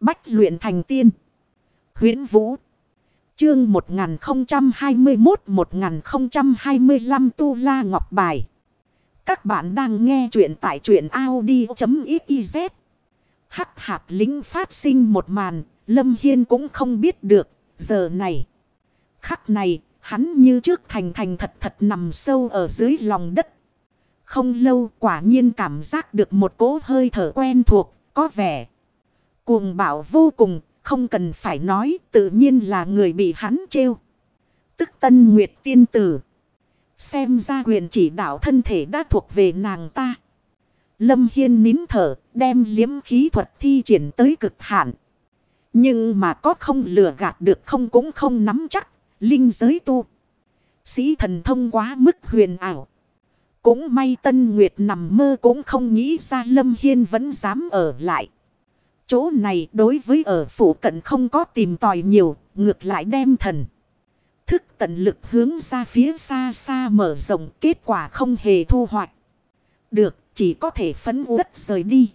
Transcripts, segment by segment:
Bách luyện thành tiên. huyễn Vũ. Chương 1021-1025 Tu La Ngọc Bài. Các bạn đang nghe truyện tại truyện Audi.xyz. Hắc hạp lính phát sinh một màn. Lâm Hiên cũng không biết được. Giờ này. Khắc này. Hắn như trước thành thành thật thật nằm sâu ở dưới lòng đất. Không lâu, quả nhiên cảm giác được một cỗ hơi thở quen thuộc. Có vẻ. Cuồng bạo vô cùng, không cần phải nói, tự nhiên là người bị hắn trêu. Tức tân nguyệt tiên tử. Xem ra quyền chỉ đạo thân thể đã thuộc về nàng ta. Lâm Hiên nín thở, đem liếm khí thuật thi triển tới cực hạn. Nhưng mà có không lừa gạt được không cũng không nắm chắc, linh giới tu. Sĩ thần thông quá mức huyền ảo. Cũng may Tân Nguyệt nằm mơ cũng không nghĩ ra Lâm Hiên vẫn dám ở lại. Chỗ này đối với ở phủ cận không có tìm tòi nhiều, ngược lại đem thần. Thức tận lực hướng ra phía xa xa mở rộng kết quả không hề thu hoạch. Được, chỉ có thể phấn uất rời đi.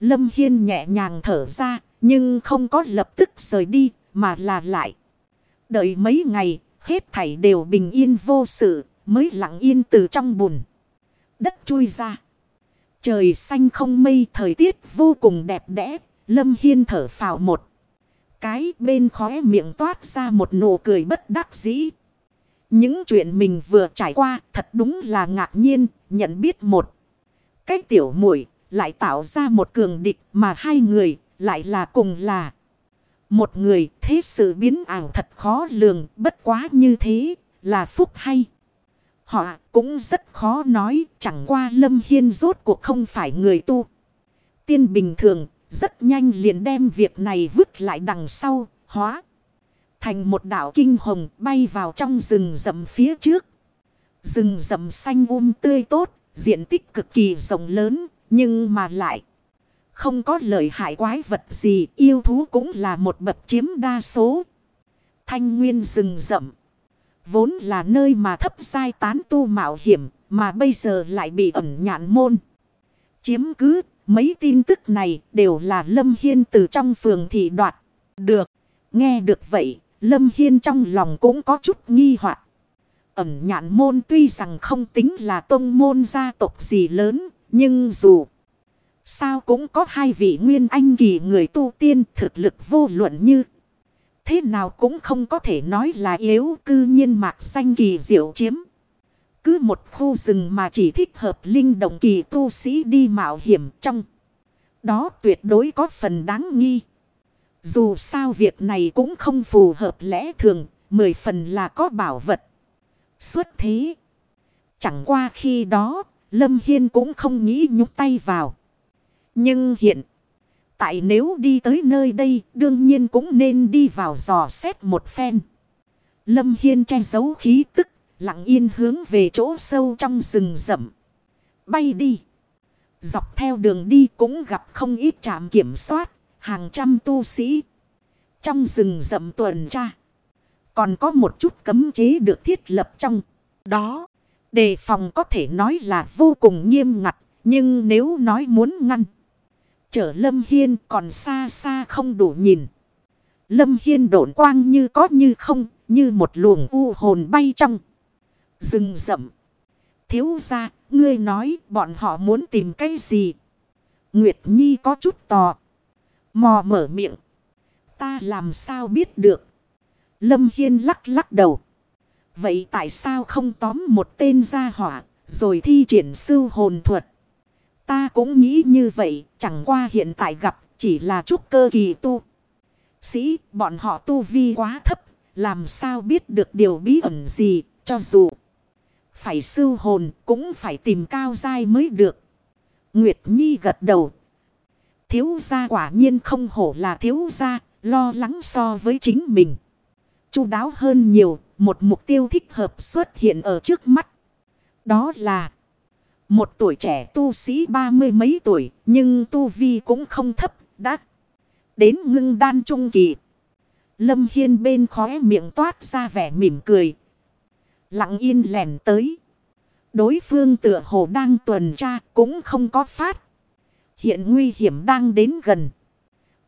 Lâm Hiên nhẹ nhàng thở ra, nhưng không có lập tức rời đi, mà là lại. Đợi mấy ngày, hết thảy đều bình yên vô sự, mới lặng yên từ trong bùn. Đất chui ra. Trời xanh không mây thời tiết vô cùng đẹp đẽ. Lâm Hiên thở phào một. Cái bên khóe miệng toát ra một nụ cười bất đắc dĩ. Những chuyện mình vừa trải qua thật đúng là ngạc nhiên, nhận biết một. Cái tiểu muội lại tạo ra một cường địch mà hai người lại là cùng là. Một người thế sự biến ảo thật khó lường bất quá như thế là phúc hay. Họ cũng rất khó nói chẳng qua Lâm Hiên rốt cuộc không phải người tu. Tiên bình thường rất nhanh liền đem việc này vứt lại đằng sau, hóa. Thành một đảo kinh hồng bay vào trong rừng rậm phía trước. Rừng rậm xanh um tươi tốt, diện tích cực kỳ rộng lớn, nhưng mà lại không có lợi hại quái vật gì, yêu thú cũng là một bậc chiếm đa số. Thanh nguyên rừng rậm, vốn là nơi mà thấp sai tán tu mạo hiểm, mà bây giờ lại bị ẩn nhạn môn. Chiếm cứ Mấy tin tức này đều là Lâm Hiên từ trong phường thị đoạt. Được. Nghe được vậy, Lâm Hiên trong lòng cũng có chút nghi hoặc Ẩm nhạn môn tuy rằng không tính là tông môn gia tộc gì lớn, nhưng dù sao cũng có hai vị nguyên anh kỳ người tu tiên thực lực vô luận như. Thế nào cũng không có thể nói là yếu cư nhiên mạc xanh kỳ diệu chiếm. Cứ một khu rừng mà chỉ thích hợp linh động kỳ tu sĩ đi mạo hiểm trong. Đó tuyệt đối có phần đáng nghi. Dù sao việc này cũng không phù hợp lẽ thường, mười phần là có bảo vật. Xuất thế. Chẳng qua khi đó, Lâm Hiên cũng không nghĩ nhúc tay vào. Nhưng hiện, tại nếu đi tới nơi đây, đương nhiên cũng nên đi vào dò xét một phen. Lâm Hiên che giấu khí tức Lặng yên hướng về chỗ sâu trong rừng rậm. Bay đi. Dọc theo đường đi cũng gặp không ít trạm kiểm soát. Hàng trăm tu sĩ. Trong rừng rậm tuần tra. Còn có một chút cấm chế được thiết lập trong đó. Đề phòng có thể nói là vô cùng nghiêm ngặt. Nhưng nếu nói muốn ngăn. Chở Lâm Hiên còn xa xa không đủ nhìn. Lâm Hiên độn quang như có như không. Như một luồng u hồn bay trong. Rừng rậm. Thiếu ra, ngươi nói bọn họ muốn tìm cái gì? Nguyệt Nhi có chút tò. Mò mở miệng. Ta làm sao biết được? Lâm Hiên lắc lắc đầu. Vậy tại sao không tóm một tên gia hỏa, rồi thi triển sư hồn thuật? Ta cũng nghĩ như vậy, chẳng qua hiện tại gặp chỉ là chút cơ kỳ tu. Sĩ, bọn họ tu vi quá thấp, làm sao biết được điều bí ẩn gì, cho dù phải sưu hồn cũng phải tìm cao dai mới được. Nguyệt Nhi gật đầu. Thiếu gia quả nhiên không hổ là thiếu gia, lo lắng so với chính mình. chu đáo hơn nhiều, một mục tiêu thích hợp xuất hiện ở trước mắt. Đó là một tuổi trẻ tu sĩ ba mươi mấy tuổi, nhưng tu vi cũng không thấp, đã đến ngưng đan trung kỳ. Lâm Hiên bên khóe miệng toát ra vẻ mỉm cười, Lặng yên lẻn tới. Đối phương tựa hồ đang tuần tra cũng không có phát. Hiện nguy hiểm đang đến gần.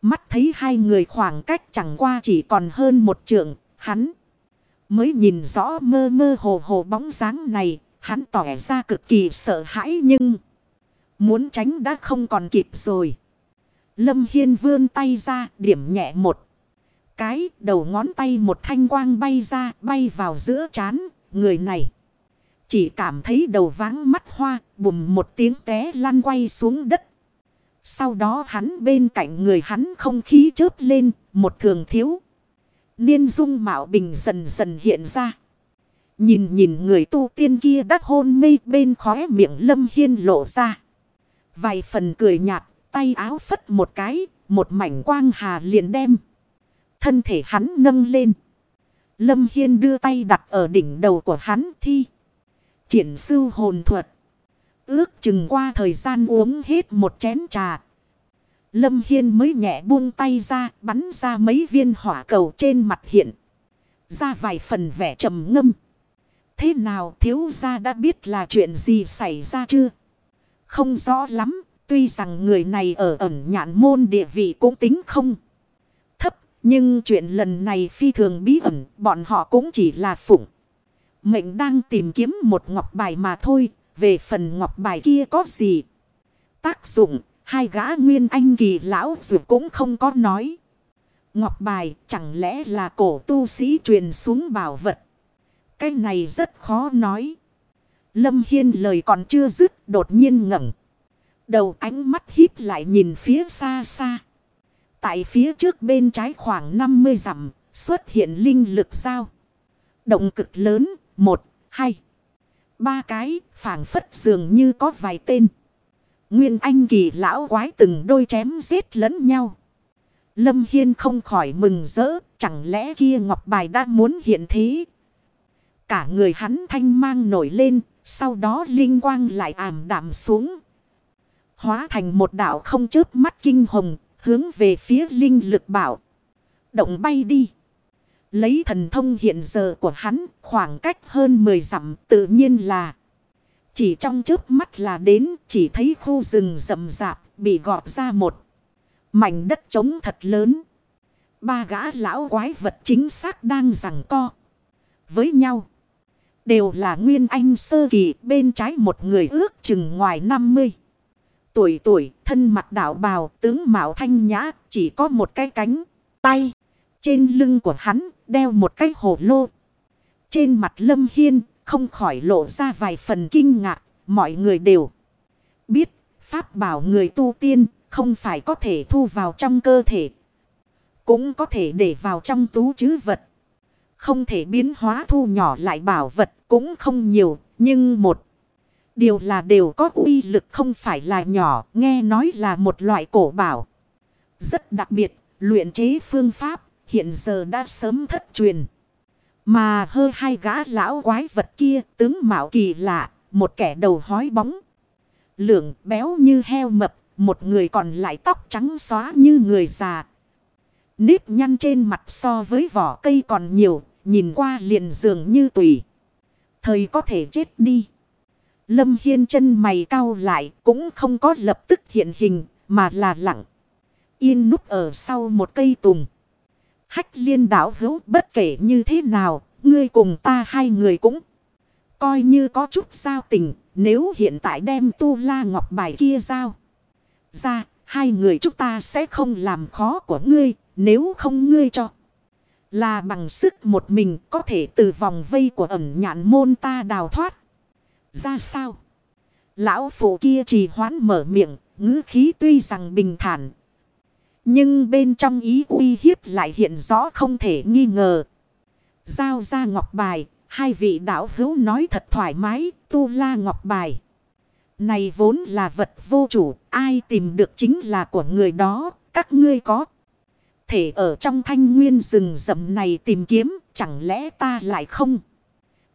Mắt thấy hai người khoảng cách chẳng qua chỉ còn hơn một trượng, hắn mới nhìn rõ mơ mơ hồ hồ bóng dáng này, hắn tỏ ra cực kỳ sợ hãi nhưng muốn tránh đã không còn kịp rồi. Lâm Hiên vươn tay ra, điểm nhẹ một cái, đầu ngón tay một thanh quang bay ra, bay vào giữa chán, người này. Chỉ cảm thấy đầu váng mắt hoa, bùm một tiếng té lăn quay xuống đất. Sau đó hắn bên cạnh người hắn không khí chớp lên, một thường thiếu. Niên dung mạo bình dần dần hiện ra. Nhìn nhìn người tu tiên kia đắc hôn mê bên khóe miệng lâm hiên lộ ra. Vài phần cười nhạt, tay áo phất một cái, một mảnh quang hà liền đem. Thân thể hắn nâng lên. Lâm Hiên đưa tay đặt ở đỉnh đầu của hắn thi. Triển sư hồn thuật. Ước chừng qua thời gian uống hết một chén trà. Lâm Hiên mới nhẹ buông tay ra, bắn ra mấy viên hỏa cầu trên mặt hiện. Ra vài phần vẻ trầm ngâm. Thế nào, thiếu gia đã biết là chuyện gì xảy ra chưa? Không rõ lắm. Tuy rằng người này ở ẩn nhạn môn địa vị cũng tính không. Nhưng chuyện lần này phi thường bí ẩn. Bọn họ cũng chỉ là phụng. Mệnh đang tìm kiếm một ngọc bài mà thôi. Về phần ngọc bài kia có gì? Tác dụng, hai gã nguyên anh kỳ lão dù cũng không có nói. Ngọc bài chẳng lẽ là cổ tu sĩ truyền xuống bảo vật. Cái này rất khó nói. Lâm Hiên lời còn chưa dứt đột nhiên ngẩng. Đầu ánh mắt híp lại nhìn phía xa xa. Tại phía trước bên trái khoảng 50 dặm xuất hiện linh lực sao. Động cực lớn, một, hai. Ba cái, phảng phất dường như có vài tên. Nguyên anh kỳ lão quái từng đôi chém giết lẫn nhau. Lâm Hiên không khỏi mừng rỡ, chẳng lẽ kia ngọc bài đã muốn hiện thế. Cả người hắn thanh mang nổi lên, sau đó linh quang lại ảm đạm xuống. Hóa thành một đảo không chớp mắt kinh hồng, hướng về phía linh lực bảo. Động bay đi. Lấy thần thông hiện giờ của hắn, khoảng cách hơn 10 dặm tự nhiên là. Chỉ trong chớp mắt là đến, chỉ thấy khu rừng rậm rạp bị gọt ra một. Mảnh đất trống thật lớn. Ba gã lão quái vật chính xác đang rằng co. Với nhau. Đều là nguyên anh sơ kỳ, bên trái một người ước chừng ngoài 50. Tuổi tuổi, thân mặt đạo bào, tướng mạo thanh nhã, chỉ có một cái cánh tay. Trên lưng của hắn, đeo một cái hồ lô. Trên mặt lâm hiên, không khỏi lộ ra vài phần kinh ngạc. Mọi người đều biết, pháp bảo người tu tiên không phải có thể thu vào trong cơ thể. Cũng có thể để vào trong tú chứ vật. Không thể biến hóa thu nhỏ lại bảo vật cũng không nhiều. Nhưng một điều là đều có uy lực không phải là nhỏ. Nghe nói là một loại cổ bảo. Rất đặc biệt. Luyện chế phương pháp, hiện giờ đã sớm thất truyền. Mà hơ hai gã lão quái vật kia, tướng mạo kỳ lạ. Một kẻ đầu hói bóng. Lượng béo như heo mập. Một người còn lại tóc trắng xóa như người già. Nếp nhăn trên mặt so với vỏ cây còn nhiều. Nhìn qua liền dường như tùy. Thời có thể chết đi. Lâm Hiên chân mày cau lại cũng không có lập tức hiện hình mà là lặng. Yên núp ở sau một cây tùng. Hách liên đảo hữu bất kể như thế nào, ngươi cùng ta hai người cũng coi như có chút giao tình. Nếu hiện tại đem tu la ngọc bài kia giao ra, hai người chúng ta sẽ không làm khó của ngươi, nếu không ngươi cho. Là bằng sức một mình có thể từ vòng vây của ẩn nhạn môn ta đào thoát. Ra sao? Lão phụ kia trì hoãn mở miệng, ngữ khí tuy rằng bình thản. Nhưng bên trong ý uy hiếp lại hiện rõ không thể nghi ngờ. Giao ra ngọc bài, hai vị đạo hữu nói thật thoải mái, tu la ngọc bài. Này vốn là vật vô chủ, ai tìm được chính là của người đó, các ngươi có. Thể ở trong thanh nguyên rừng rậm này tìm kiếm, chẳng lẽ ta lại không?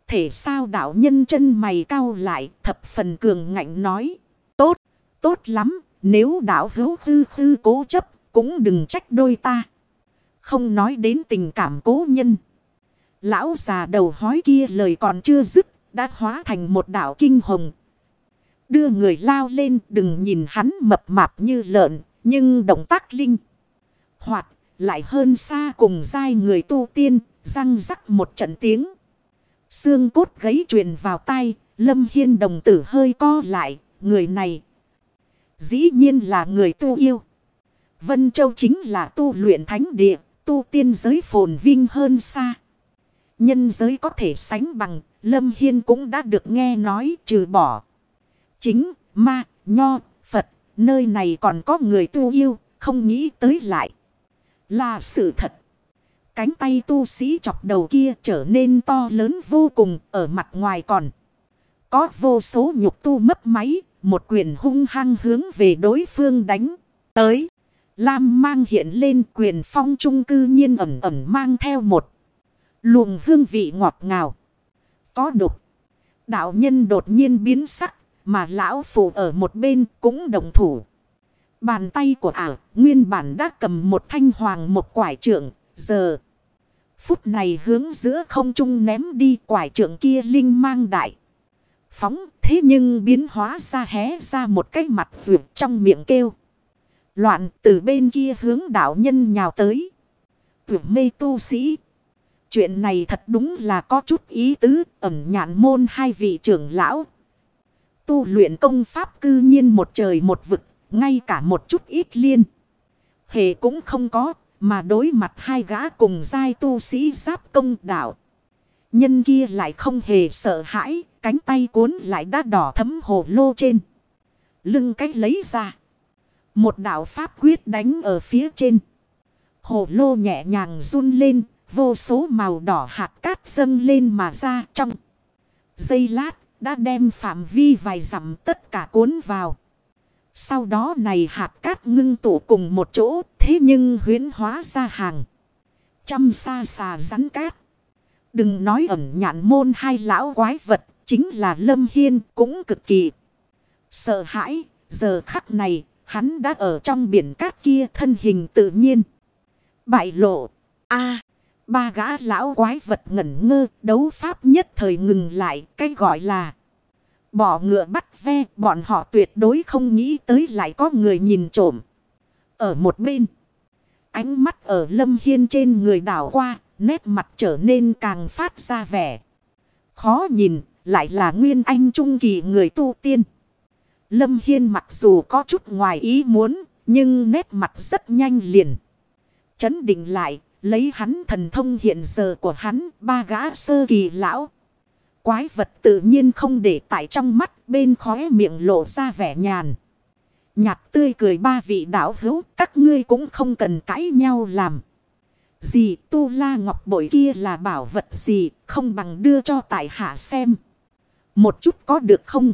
Thể sao đạo nhân chân mày cao lại, thập phần cường ngạnh nói. Tốt, tốt lắm, nếu đạo hữu hư hư cố chấp, cũng đừng trách đôi ta. Không nói đến tình cảm cố nhân. Lão già đầu hói kia lời còn chưa dứt, đã hóa thành một đạo kinh hồng. Đưa người lao lên đừng nhìn hắn mập mạp như lợn, nhưng động tác linh. Hoạt lại hơn xa cùng dai người tu tiên, răng rắc một trận tiếng. Xương cốt gấy truyền vào tay, Lâm Hiên đồng tử hơi co lại, người này. Dĩ nhiên là người tu yêu. Vân Châu chính là tu luyện thánh địa, tu tiên giới phồn vinh hơn xa. Nhân giới có thể sánh bằng, Lâm Hiên cũng đã được nghe nói trừ bỏ. Chính, ma, nho, Phật, nơi này còn có người tu yêu, không nghĩ tới lại. Là sự thật. Cánh tay tu sĩ chọc đầu kia trở nên to lớn vô cùng ở mặt ngoài còn. Có vô số nhục tu mấp máy, một quyền hung hăng hướng về đối phương đánh. Tới, Lam mang hiện lên quyền phong trung cư nhiên ẩm ẩm mang theo một luồng hương vị ngọt ngào. Có đục. Đạo nhân đột nhiên biến sắc, mà lão phụ ở một bên cũng đồng thủ. Bàn tay của ả nguyên bản đã cầm một thanh hoàng một quải trượng, giờ. Phút này hướng giữa không trung ném đi quải trưởng kia linh mang đại. Phóng thế nhưng biến hóa ra hé ra một cái mặt vượt trong miệng kêu. Loạn từ bên kia hướng đạo nhân nhào tới. Tuyệt mê tu sĩ. Chuyện này thật đúng là có chút ý tứ ẩm nhạn môn hai vị trưởng lão. Tu luyện công pháp cư nhiên một trời một vực, ngay cả một chút ít liên. Hệ cũng không có, mà đối mặt hai gã cùng giai tu sĩ giáp công đạo. Nhân kia lại không hề sợ hãi, cánh tay cuốn lại đã đỏ thấm hồ lô trên. Lưng cách lấy ra. Một đạo pháp quyết đánh ở phía trên. Hồ lô nhẹ nhàng run lên, vô số màu đỏ hạt cát dâng lên mà ra trong. Giây lát, đã đem phạm vi vài dặm tất cả cuốn vào. Sau đó này hạt cát ngưng tụ cùng một chỗ, thế nhưng huyến hóa ra hàng. Trăm xa xà rắn cát. Đừng nói ẩn nhạn môn hai lão quái vật, chính là Lâm Hiên cũng cực kỳ sợ hãi. Giờ khắc này, hắn đã ở trong biển cát kia thân hình tự nhiên. Bại lộ. a ba gã lão quái vật ngẩn ngơ, đấu pháp nhất thời ngừng lại, cái gọi là bỏ ngựa bắt ve, bọn họ tuyệt đối không nghĩ tới lại có người nhìn trộm. Ở một bên, ánh mắt ở lâm hiên trên người đảo qua, nét mặt trở nên càng phát ra vẻ. Khó nhìn, lại là nguyên anh trung kỳ người tu tiên. Lâm Hiên mặc dù có chút ngoài ý muốn, nhưng nét mặt rất nhanh liền. Chấn định lại, lấy hắn thần thông hiện giờ của hắn, ba gã sơ kỳ lão. Quái vật tự nhiên không để tại trong mắt, bên khóe miệng lộ ra vẻ nhàn. Nhạt tươi cười ba vị đạo hữu, các ngươi cũng không cần cãi nhau làm. Gì tu la ngọc bội kia là bảo vật gì, không bằng đưa cho tại hạ xem. Một chút có được không?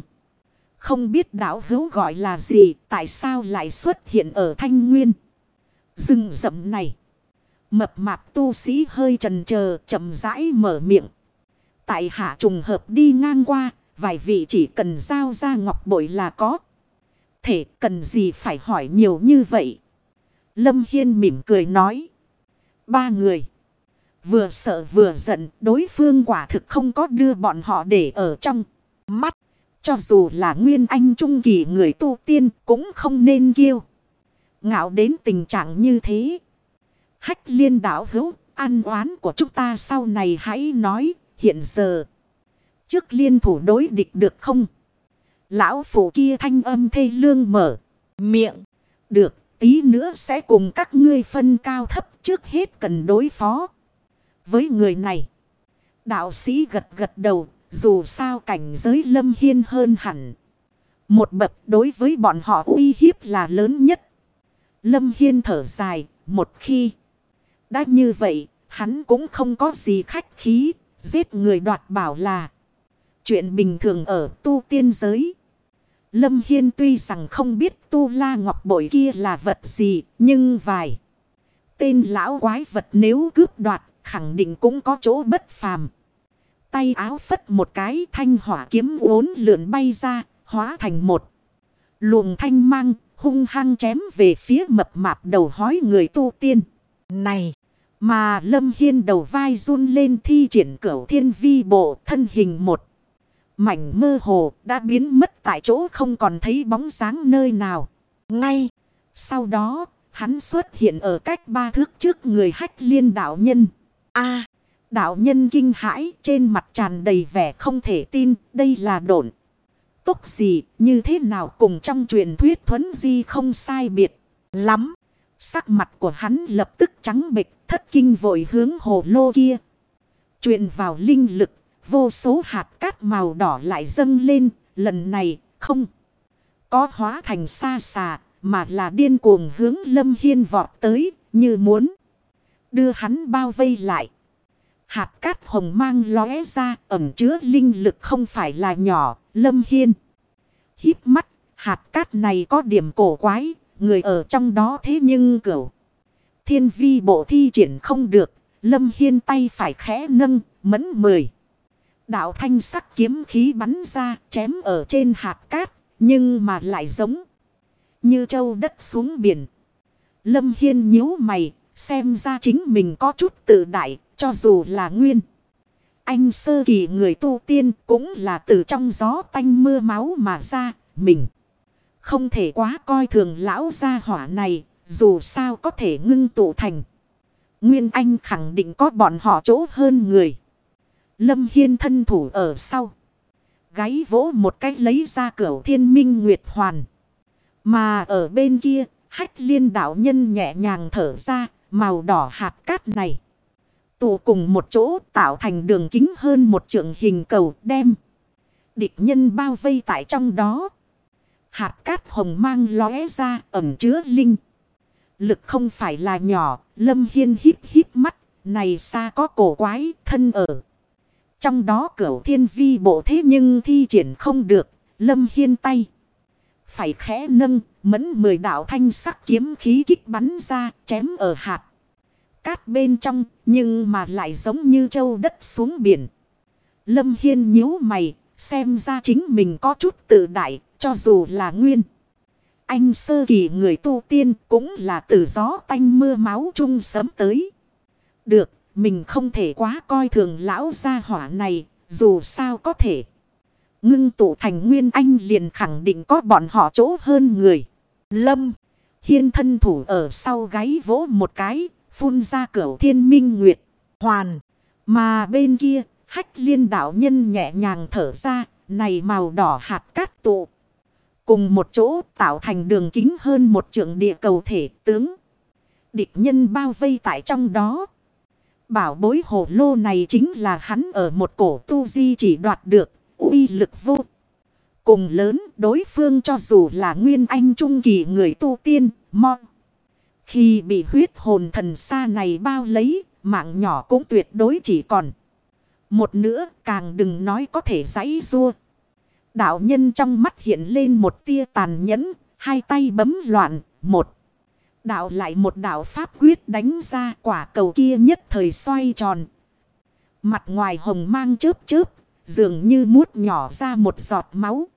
Không biết đạo hữu gọi là gì, tại sao lại xuất hiện ở thanh nguyên. Rừng rậm này. Mập mạp tu sĩ hơi trần chờ chậm rãi mở miệng. Tại hạ trùng hợp đi ngang qua, vài vị chỉ cần giao ra ngọc bội là có. Thể cần gì phải hỏi nhiều như vậy? Lâm Hiên mỉm cười nói. Ba người. Vừa sợ vừa giận đối phương quả thực không có đưa bọn họ để ở trong mắt. Cho dù là nguyên anh trung kỳ người tu tiên cũng không nên kiêu. Ngạo đến tình trạng như thế. Hách liên đảo hữu, an oán của chúng ta sau này hãy nói, hiện giờ. Trước liên thủ đối địch được không? Lão phụ kia thanh âm thê lương mở, miệng. Được, tí nữa sẽ cùng các ngươi phân cao thấp trước hết cần đối phó. Với người này, đạo sĩ gật gật đầu, dù sao cảnh giới lâm hiên hơn hẳn. Một bậc đối với bọn họ uy hiếp là lớn nhất. Lâm hiên thở dài, một khi đã như vậy, hắn cũng không có gì khách khí, giết người đoạt bảo là chuyện bình thường ở tu tiên giới. Lâm Hiên tuy rằng không biết tu la ngọc bội kia là vật gì, nhưng vài tên lão quái vật nếu cướp đoạt, khẳng định cũng có chỗ bất phàm. Tay áo phất một cái thanh hỏa kiếm uốn lượn bay ra, hóa thành một luồng thanh mang, hung hăng chém về phía mập mạp đầu hói người tu tiên. Này! Mà Lâm Hiên đầu vai run lên thi triển cửu thiên vi bộ thân hình một. Mảnh mơ hồ đã biến mất tại chỗ không còn thấy bóng sáng nơi nào. Ngay sau đó hắn xuất hiện ở cách ba thước trước người hách liên đạo nhân. a đạo nhân kinh hãi trên mặt tràn đầy vẻ không thể tin, đây là độn. Tốc gì, như thế nào cùng trong truyền thuyết thuấn di không sai biệt lắm. Sắc mặt của hắn lập tức trắng bệch, thất kinh vội hướng hồ lô kia. Truyền vào linh lực, vô số hạt cát màu đỏ lại dâng lên, lần này không có hóa thành xa xà, mà là điên cuồng hướng Lâm Hiên vọt tới, như muốn đưa hắn bao vây lại. Hạt cát hồng mang lóe ra, ẩm chứa linh lực không phải là nhỏ, Lâm Hiên. híp mắt, hạt cát này có điểm cổ quái, người ở trong đó thế nhưng cửu. Thiên vi bộ thi triển không được, Lâm Hiên tay phải khẽ nâng, mẫn mười. Đạo thanh sắc kiếm khí bắn ra, chém ở trên hạt cát, nhưng mà lại giống như châu đất xuống biển. Lâm Hiên nhíu mày, xem ra chính mình có chút tự đại, cho dù là nguyên. Anh sơ kỳ người tu tiên cũng là từ trong gió tanh mưa máu mà ra, mình. Không thể quá coi thường lão gia hỏa này, dù sao có thể ngưng tụ thành. Nguyên Anh khẳng định có bọn họ chỗ hơn người. Lâm Hiên thân thủ ở sau. Gáy vỗ một cách lấy ra cửa thiên minh nguyệt hoàn. Mà ở bên kia, hách liên đạo nhân nhẹ nhàng thở ra, màu đỏ hạt cát này. Tụ cùng một chỗ tạo thành đường kính hơn một trượng hình cầu đem. Địch nhân bao vây tại trong đó. Hạt cát hồng mang lóe ra ẩm chứa linh. Lực không phải là nhỏ, lâm hiên híp híp mắt, này xa có cổ quái thân ở. Trong đó cửu thiên vi bộ thế nhưng thi triển không được, lâm hiên tay. Phải khẽ nâng, mẫn mười đạo thanh sắc kiếm khí kích bắn ra, chém ở hạt. Cát bên trong, nhưng mà lại giống như châu đất xuống biển. Lâm Hiên nhíu mày, xem ra chính mình có chút tự đại, cho dù là nguyên. Anh sơ kỳ người tu tiên cũng là từ gió tanh mưa máu chung sớm tới. Được, mình không thể quá coi thường lão gia hỏa này, dù sao có thể. Ngưng tụ thành nguyên anh liền khẳng định có bọn họ chỗ hơn người. Lâm, hiên thân thủ ở sau gáy vỗ một cái, phun ra cửa thiên minh nguyệt, hoàn. Mà bên kia, hách liên đạo nhân nhẹ nhàng thở ra, này màu đỏ hạt cát tụ. Cùng một chỗ tạo thành đường kính hơn một trượng địa cầu thể tướng. Địch nhân bao vây tại trong đó. Bảo bối hồ lô này chính là hắn ở một cổ tu di chỉ đoạt được, uy lực vô. Cùng lớn đối phương cho dù là nguyên anh trung kỳ người tu tiên, mong. Khi bị huyết hồn thần xa này bao lấy, mạng nhỏ cũng tuyệt đối chỉ còn. Một nữa càng đừng nói có thể giãy rua. Đạo nhân trong mắt hiện lên một tia tàn nhẫn, hai tay bấm loạn, một. Đạo lại một đạo pháp quyết đánh ra quả cầu kia nhất thời xoay tròn. Mặt ngoài hồng mang chớp chớp, dường như mút nhỏ ra một giọt máu.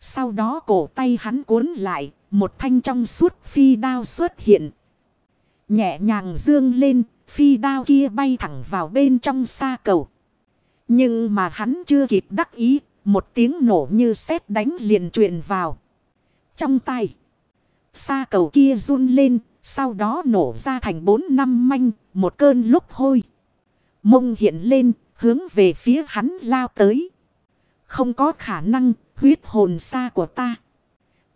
Sau đó cổ tay hắn cuốn lại, một thanh trong suốt phi đao xuất hiện. Nhẹ nhàng dương lên, phi đao kia bay thẳng vào bên trong xa cầu. Nhưng mà hắn chưa kịp đắc ý, một tiếng nổ như sét đánh liền truyền vào. Trong tay. Xa cầu kia run lên. Sau đó nổ ra thành bốn năm manh. Một cơn lúc hôi. Mông hiện lên. Hướng về phía hắn lao tới. Không có khả năng. Huyết hồn xa của ta.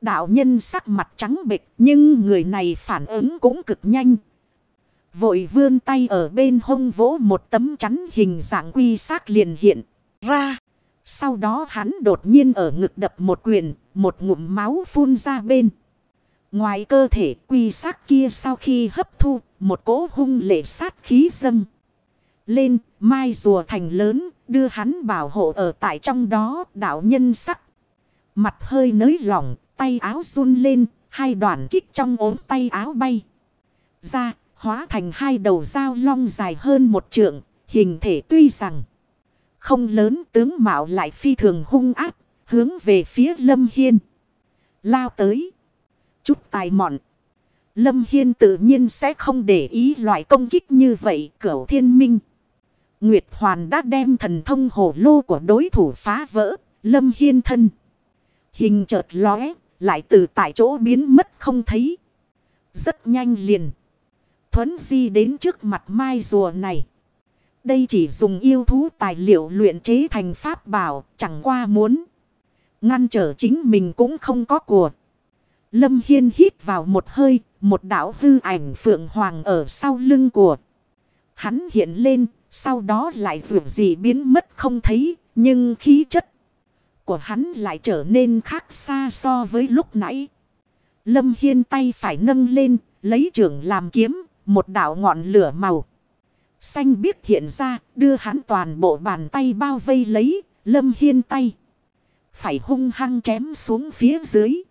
Đạo nhân sắc mặt trắng bệch. Nhưng người này phản ứng cũng cực nhanh. Vội vươn tay ở bên hông vỗ một tấm chắn hình dạng quy xác liền hiện ra. Sau đó hắn đột nhiên ở ngực đập một quyền, một ngụm máu phun ra bên. Ngoài cơ thể quy xác kia sau khi hấp thu, một cỗ hung lệ sát khí dâng. Lên, mai rùa thành lớn, đưa hắn bảo hộ ở tại trong đó, đạo nhân sắc. Mặt hơi nới lỏng, tay áo run lên, hai đoàn kích trong ốm tay áo bay. Ra, hóa thành hai đầu dao long dài hơn một trượng, hình thể tuy rằng không lớn tướng mạo lại phi thường hung ác, hướng về phía Lâm Hiên. Lao tới. Chút tài mọn. Lâm Hiên tự nhiên sẽ không để ý loại công kích như vậy cửu thiên minh. Nguyệt Hoàn đã đem thần thông hổ lô của đối thủ phá vỡ. Lâm Hiên thân. Hình chợt lóe. Lại từ tại chỗ biến mất không thấy. Rất nhanh liền. Thuấn di đến trước mặt mai rùa này. Đây chỉ dùng yêu thú tài liệu luyện chế thành pháp bảo, chẳng qua muốn. Ngăn trở chính mình cũng không có của. Lâm Hiên hít vào một hơi, một đảo hư ảnh phượng hoàng ở sau lưng của. Hắn hiện lên, sau đó lại dù gì biến mất không thấy, nhưng khí chất của hắn lại trở nên khác xa so với lúc nãy. Lâm Hiên tay phải nâng lên, lấy trưởng làm kiếm, một đảo ngọn lửa màu. Xanh biếc hiện ra, đưa hắn toàn bộ bàn tay bao vây lấy, Lâm Hiên tay. Phải hung hăng chém xuống phía dưới.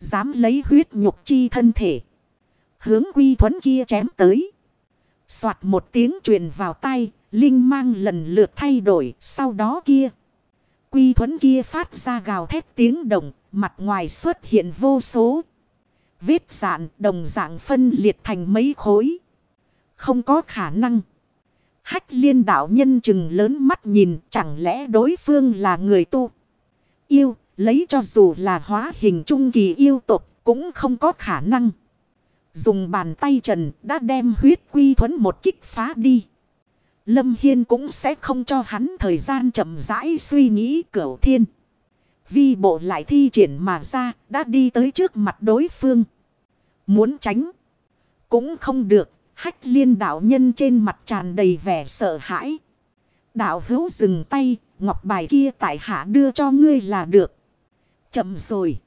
Dám lấy huyết nhục chi thân thể. Hướng quy thuẫn kia chém tới. Xoạt một tiếng truyền vào tay, Linh mang lần lượt thay đổi, sau đó kia. Quy thuẫn kia phát ra gào thét tiếng động, mặt ngoài xuất hiện vô số. Vết dạn đồng dạng phân liệt thành mấy khối. Không có khả năng. Hách liên đạo nhân chừng lớn mắt nhìn chẳng lẽ đối phương là người tu. Yêu, lấy cho dù là hóa hình trung kỳ yêu tục cũng không có khả năng. Dùng bàn tay trần đã đem huyết quy thuẫn một kích phá đi. Lâm Hiên cũng sẽ không cho hắn thời gian chậm rãi suy nghĩ cửu thiên. Vi bộ lại thi triển mà ra đã đi tới trước mặt đối phương. Muốn tránh cũng không được. Hách liên đạo nhân trên mặt tràn đầy vẻ sợ hãi. Đạo hữu dừng tay, ngọc bài kia tại hạ đưa cho ngươi là được. Chậm rồi.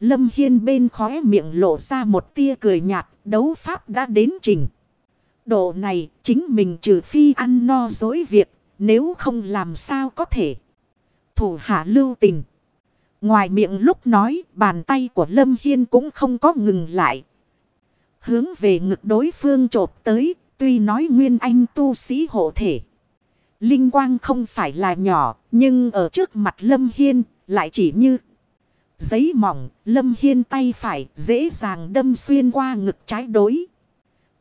Lâm Hiên bên khóe miệng lộ ra một tia cười nhạt, đấu pháp đã đến trình. Độ này chính mình trừ phi ăn no dối việc, nếu không làm sao có thể. Thủ hạ lưu tình. Ngoài miệng lúc nói, bàn tay của Lâm Hiên cũng không có ngừng lại. Hướng về ngực đối phương trộp tới, tuy nói nguyên anh tu sĩ hộ thể. Linh quang không phải là nhỏ, nhưng ở trước mặt Lâm Hiên, lại chỉ như giấy mỏng, Lâm Hiên tay phải dễ dàng đâm xuyên qua ngực trái đối.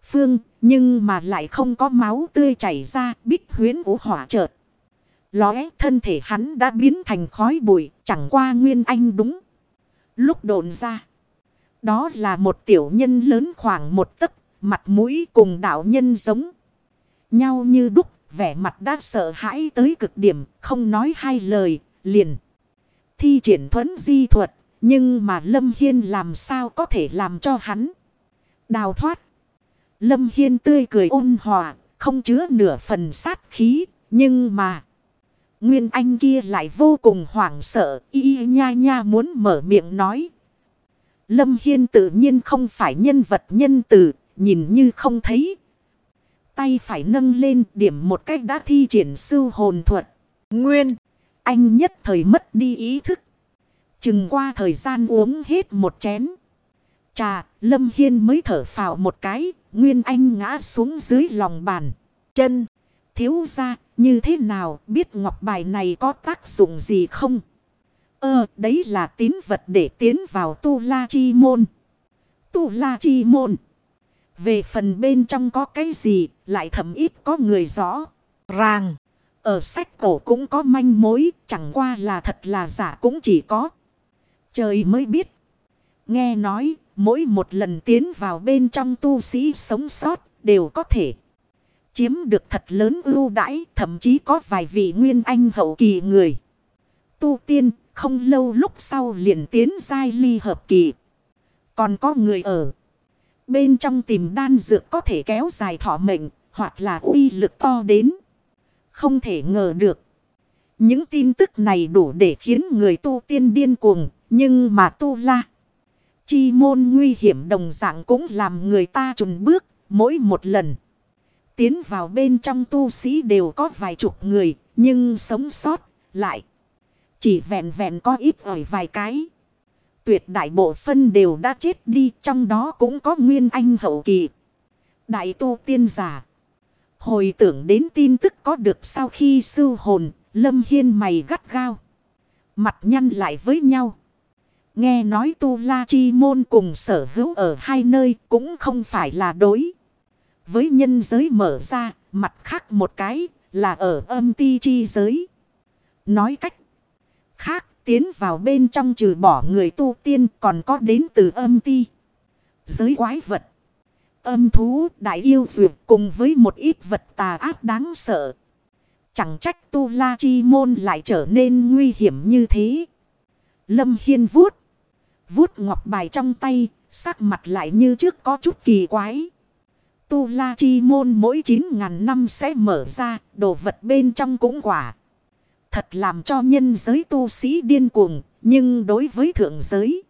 Phương, nhưng mà lại không có máu tươi chảy ra, bích huyến ủ hỏa chợt. Lóe thân thể hắn đã biến thành khói bụi, chẳng qua nguyên anh đúng. Lúc đồn ra. Đó là một tiểu nhân lớn khoảng một tấc, mặt mũi cùng đạo nhân giống. Nhau như đúc, vẻ mặt đã sợ hãi tới cực điểm, không nói hai lời, liền. Thi triển thuẫn di thuật, nhưng mà Lâm Hiên làm sao có thể làm cho hắn đào thoát. Lâm Hiên tươi cười ôn hòa, không chứa nửa phần sát khí, nhưng mà... Nguyên Anh kia lại vô cùng hoảng sợ, y nha nha muốn mở miệng nói. Lâm Hiên tự nhiên không phải nhân vật nhân từ, nhìn như không thấy. Tay phải nâng lên điểm một cách đã thi triển sư hồn thuật. Nguyên, anh nhất thời mất đi ý thức. Chừng qua thời gian uống hết một chén. Trà, Lâm Hiên mới thở phào một cái, Nguyên Anh ngã xuống dưới lòng bàn. Chân, thiếu ra, như thế nào, biết ngọc bài này có tác dụng gì không? Ơ, đấy là tín vật để tiến vào tu la chi môn. Tu la chi môn. Về phần bên trong có cái gì, lại thầm ít có người rõ. Ràng, ở sách cổ cũng có manh mối, chẳng qua là thật là giả cũng chỉ có. Trời mới biết. Nghe nói, mỗi một lần tiến vào bên trong tu sĩ sống sót, đều có thể chiếm được thật lớn ưu đãi, thậm chí có vài vị nguyên anh hậu kỳ người. Tu tiên không lâu lúc sau liền tiến giai ly hợp kỳ. Còn có người ở. Bên trong tìm đan dược có thể kéo dài thọ mệnh. Hoặc là uy lực to đến. Không thể ngờ được. Những tin tức này đủ để khiến người tu tiên điên cuồng. Nhưng mà tu la. Chi môn nguy hiểm đồng dạng cũng làm người ta trùn bước. Mỗi một lần. Tiến vào bên trong tu sĩ đều có vài chục người. Nhưng sống sót lại. Chỉ vẹn vẹn có ít ỏi vài cái. Tuyệt đại bộ phân đều đã chết đi. Trong đó cũng có nguyên anh hậu kỳ. Đại tu tiên giả. Hồi tưởng đến tin tức có được sau khi sư hồn. Lâm Hiên mày gắt gao. Mặt nhăn lại với nhau. Nghe nói tu la chi môn cùng sở hữu ở hai nơi cũng không phải là đối. Với nhân giới mở ra, mặt khác một cái là ở âm ti chi giới. Nói cách khác tiến vào bên trong trừ bỏ người tu tiên còn có đến từ âm ti. giới quái vật. Âm thú đại yêu duyệt cùng với một ít vật tà ác đáng sợ. Chẳng trách tu la chi môn lại trở nên nguy hiểm như thế. Lâm Hiên vuốt. Vuốt ngọc bài trong tay, sắc mặt lại như trước có chút kỳ quái. Tu la chi môn mỗi 9.000 năm sẽ mở ra, đồ vật bên trong cũng quả. Thật làm cho nhân giới tu sĩ điên cuồng, nhưng đối với thượng giới.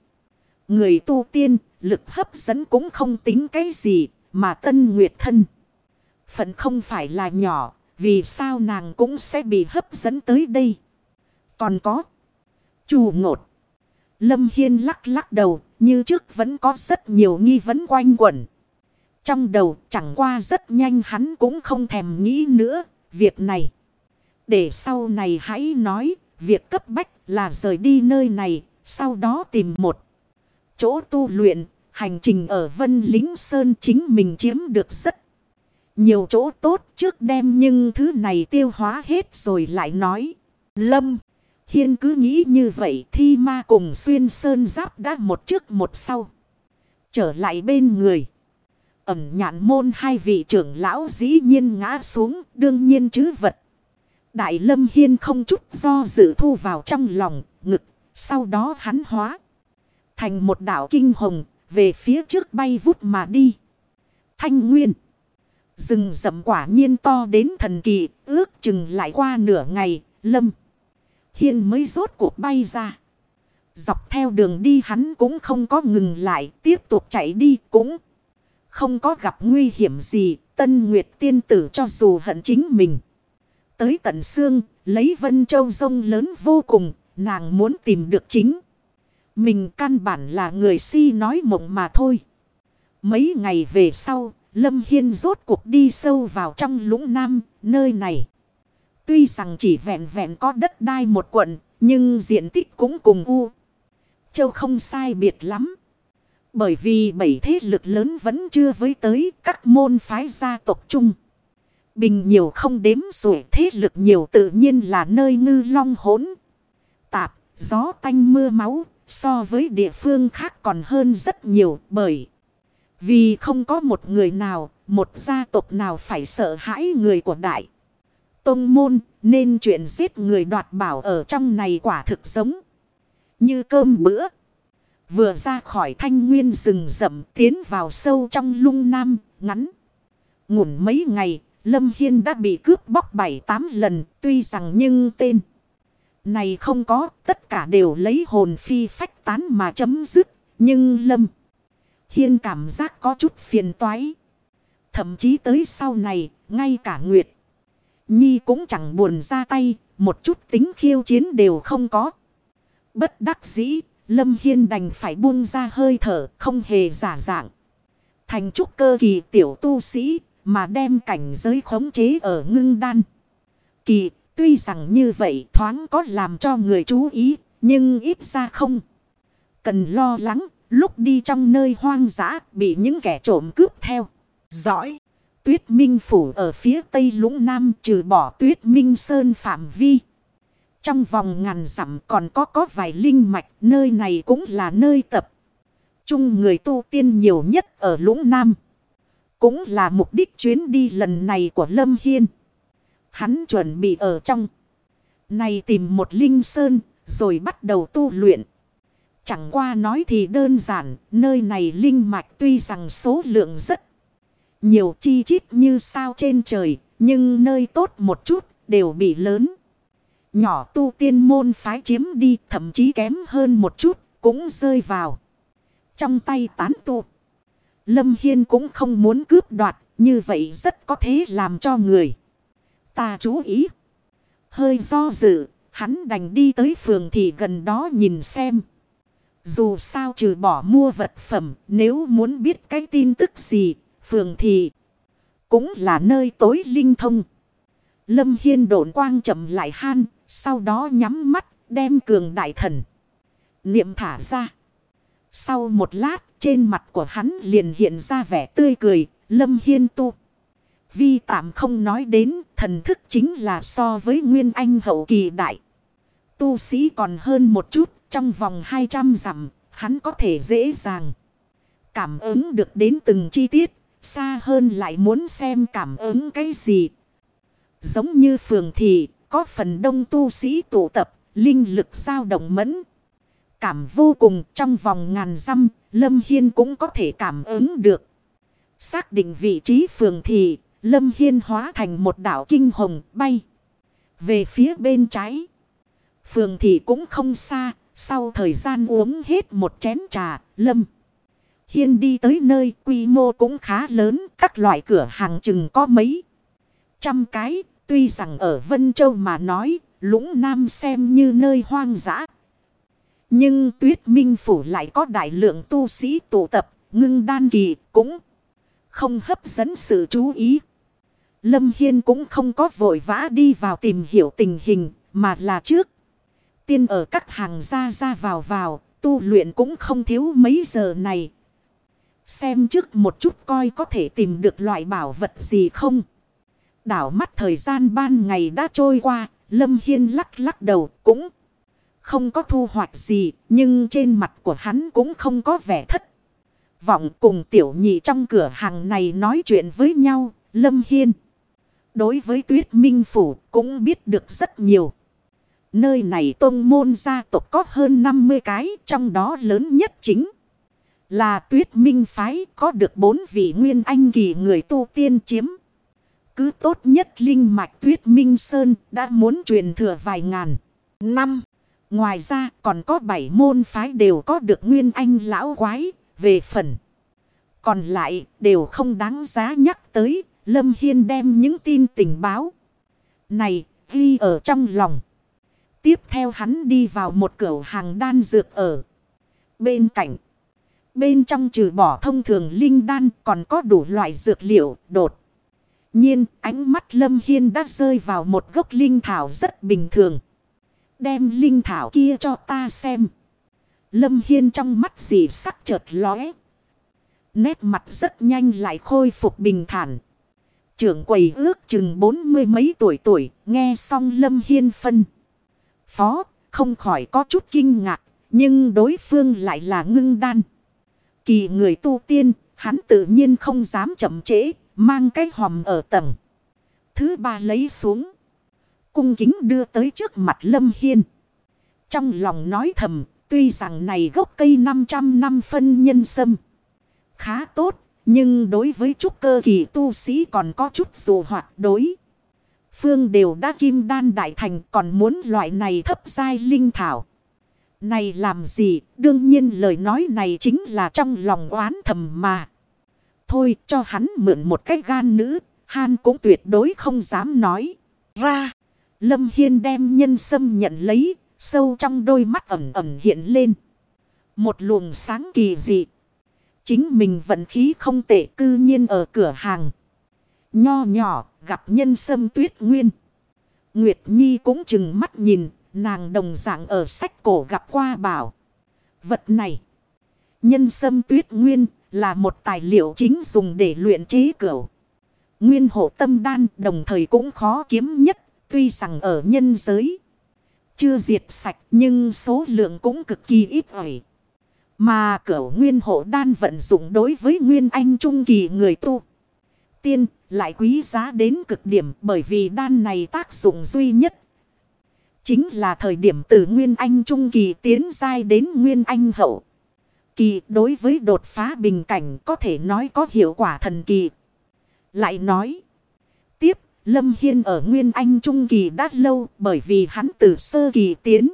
Người tu tiên, lực hấp dẫn cũng không tính cái gì, mà tân nguyệt thân. Phận không phải là nhỏ, vì sao nàng cũng sẽ bị hấp dẫn tới đây. Còn có. Chủ ngột. Lâm Hiên lắc lắc đầu, như trước vẫn có rất nhiều nghi vấn quanh quẩn. Trong đầu chẳng qua rất nhanh hắn cũng không thèm nghĩ nữa, việc này. Để sau này hãy nói, việc cấp bách là rời đi nơi này, sau đó tìm một chỗ tu luyện, hành trình ở Vân Lính Sơn chính mình chiếm được rất nhiều chỗ tốt trước đem nhưng thứ này tiêu hóa hết rồi lại nói. Lâm, Hiên cứ nghĩ như vậy thi ma cùng xuyên sơn giáp đã một trước một sau. Trở lại bên người. Ẩm nhạn môn hai vị trưởng lão dĩ nhiên ngã xuống đương nhiên chứ vật. Đại lâm hiên không chút do dự thu vào trong lòng, ngực, sau đó hắn hóa. Thành một đảo kinh hồng, về phía trước bay vút mà đi. Thanh nguyên. Rừng rậm quả nhiên to đến thần kỳ, ước chừng lại qua nửa ngày, lâm. Hiên mới rốt cuộc bay ra. Dọc theo đường đi hắn cũng không có ngừng lại, tiếp tục chạy đi cũng không có gặp nguy hiểm gì. Tân Nguyệt tiên tử cho dù hận chính mình. Tới tận xương, lấy Vân Châu rông lớn vô cùng, nàng muốn tìm được chính. Mình căn bản là người si nói mộng mà thôi. Mấy ngày về sau, Lâm Hiên rốt cuộc đi sâu vào trong lũng nam, nơi này. Tuy rằng chỉ vẹn vẹn có đất đai một quận, nhưng diện tích cũng cùng U. Châu không sai biệt lắm. Bởi vì bảy thế lực lớn vẫn chưa với tới các môn phái gia tộc chung. Bình nhiều không đếm xuể thế lực nhiều tự nhiên là nơi ngư long hỗn. Tạp, gió tanh mưa máu, so với địa phương khác còn hơn rất nhiều bởi. Vì không có một người nào, một gia tộc nào phải sợ hãi người của đại. Tông môn nên chuyện giết người đoạt bảo ở trong này quả thực giống. Như cơm bữa. Vừa ra khỏi thanh nguyên rừng rậm tiến vào sâu trong lung nam ngắn. Ngủn mấy ngày Lâm Hiên đã bị cướp bóc bảy tám lần tuy rằng nhưng tên. Này không có tất cả đều lấy hồn phi phách tán mà chấm dứt. Nhưng Lâm Hiên cảm giác có chút phiền toái. Thậm chí tới sau này ngay cả Nguyệt. Nhi cũng chẳng buồn ra tay, một chút tính khiêu chiến đều không có. Bất đắc dĩ, Lâm Hiên đành phải buông ra hơi thở, không hề giả dạng. Thành trúc cơ kỳ tiểu tu sĩ, mà đem cảnh giới khống chế ở ngưng đan. Kỳ, tuy rằng như vậy thoáng có làm cho người chú ý, nhưng ít ra không. Cần lo lắng, lúc đi trong nơi hoang dã bị những kẻ trộm cướp theo. giỏi Tuyết Minh Phủ ở phía tây lũng nam trừ bỏ Tuyết Minh Sơn phạm vi. Trong vòng ngàn dặm còn có có vài linh mạch nơi này cũng là nơi tập. Trung người tu tiên nhiều nhất ở lũng nam. Cũng là mục đích chuyến đi lần này của Lâm Hiên. Hắn chuẩn bị ở trong. Này tìm một linh sơn rồi bắt đầu tu luyện. Chẳng qua nói thì đơn giản, nơi này linh mạch tuy rằng số lượng rất nhiều chi chít như sao trên trời, nhưng nơi tốt một chút đều bị lớn. Nhỏ tu tiên môn phái chiếm đi thậm chí kém hơn một chút cũng rơi vào. Trong tay tán tu. Lâm Hiên cũng không muốn cướp đoạt như vậy rất có thể làm cho người. Ta chú ý. Hơi do dự hắn đành đi tới phường thì gần đó nhìn xem. Dù sao trừ bỏ mua vật phẩm nếu muốn biết cái tin tức gì phường thì cũng là nơi tối linh thông. Lâm Hiên độn quang chậm lại han, sau đó nhắm mắt, đem cường đại thần. Niệm thả ra. Sau một lát, trên mặt của hắn liền hiện ra vẻ tươi cười, Lâm Hiên tu. Vi tạm không nói đến, thần thức chính là so với Nguyên Anh hậu kỳ đại. Tu sĩ còn hơn một chút, trong vòng 200 dặm, hắn có thể dễ dàng. Cảm ứng được đến từng chi tiết. Xa hơn lại muốn xem cảm ứng cái gì. Giống như phường thị, có phần đông tu sĩ tụ tập, linh lực dao động mẫn. Cảm vô cùng trong vòng ngàn dăm, Lâm Hiên cũng có thể cảm ứng được. Xác định vị trí phường thị, Lâm Hiên hóa thành một đảo kinh hồng bay. Về phía bên trái. Phường thị cũng không xa, sau thời gian uống hết một chén trà, Lâm. Hiên đi tới nơi quy mô cũng khá lớn, các loại cửa hàng chừng có mấy. Trăm cái, tuy rằng ở Vân Châu mà nói, lũng nam xem như nơi hoang dã. Nhưng tuyết minh phủ lại có đại lượng tu sĩ tụ tập, ngưng đan kỳ cũng không hấp dẫn sự chú ý. Lâm Hiên cũng không có vội vã đi vào tìm hiểu tình hình, mà là trước. Tiên ở các hàng ra ra vào vào, tu luyện cũng không thiếu mấy giờ này. Xem trước một chút coi có thể tìm được loại bảo vật gì không. Đảo mắt thời gian ban ngày đã trôi qua, Lâm Hiên lắc lắc đầu cũng không có thu hoạch gì, nhưng trên mặt của hắn cũng không có vẻ thất. Vọng cùng tiểu nhị trong cửa hàng này nói chuyện với nhau, Lâm Hiên. Đối với tuyết minh phủ cũng biết được rất nhiều. Nơi này tôn môn gia tộc có hơn 50 cái, trong đó lớn nhất chính là tuyết minh phái có được bốn vị nguyên anh kỳ người tu tiên chiếm. Cứ tốt nhất linh mạch tuyết minh sơn đã muốn truyền thừa vài ngàn năm. Ngoài ra còn có bảy môn phái đều có được nguyên anh lão quái về phần. Còn lại đều không đáng giá nhắc tới. Lâm Hiên đem những tin tình báo này ghi ở trong lòng. Tiếp theo hắn đi vào một cửa hàng đan dược ở bên cạnh. Bên trong trừ bỏ thông thường linh đan còn có đủ loại dược liệu đột. Nhiên ánh mắt Lâm Hiên đã rơi vào một gốc linh thảo rất bình thường. Đem linh thảo kia cho ta xem. Lâm Hiên trong mắt dị sắc chợt lóe. Nét mặt rất nhanh lại khôi phục bình thản. Trưởng quầy ước chừng bốn mươi mấy tuổi tuổi, nghe xong Lâm Hiên phân. Phó, không khỏi có chút kinh ngạc, nhưng đối phương lại là ngưng đan. Kỳ người tu tiên, hắn tự nhiên không dám chậm trễ, mang cái hòm ở tầng. Thứ ba lấy xuống. Cung kính đưa tới trước mặt Lâm Hiên. Trong lòng nói thầm, tuy rằng này gốc cây 500 năm phân nhân sâm. Khá tốt, nhưng đối với trúc cơ kỳ tu sĩ còn có chút dù hoạt đối. Phương đều đã kim đan đại thành còn muốn loại này thấp dai linh thảo. Này làm gì, đương nhiên lời nói này chính là trong lòng oán thầm mà. Thôi cho hắn mượn một cái gan nữ, Han cũng tuyệt đối không dám nói. Ra, Lâm Hiên đem nhân sâm nhận lấy, sâu trong đôi mắt ẩm ẩm hiện lên. Một luồng sáng kỳ dị. Chính mình vận khí không tệ cư nhiên ở cửa hàng. Nho nhỏ gặp nhân sâm tuyết nguyên. Nguyệt Nhi cũng chừng mắt nhìn, nàng đồng dạng ở sách cổ gặp qua bảo. Vật này, nhân sâm tuyết nguyên là một tài liệu chính dùng để luyện chế cửu. Nguyên hộ tâm đan đồng thời cũng khó kiếm nhất, tuy rằng ở nhân giới. Chưa diệt sạch nhưng số lượng cũng cực kỳ ít ỏi. Mà cửu nguyên hộ đan vận dụng đối với nguyên anh trung kỳ người tu. Tiên lại quý giá đến cực điểm bởi vì đan này tác dụng duy nhất. Chính là thời điểm từ nguyên anh trung kỳ tiến dai đến nguyên anh hậu. Kỳ đối với đột phá bình cảnh có thể nói có hiệu quả thần kỳ. Lại nói. Tiếp, Lâm Hiên ở Nguyên Anh Trung Kỳ đã lâu bởi vì hắn từ sơ kỳ tiến.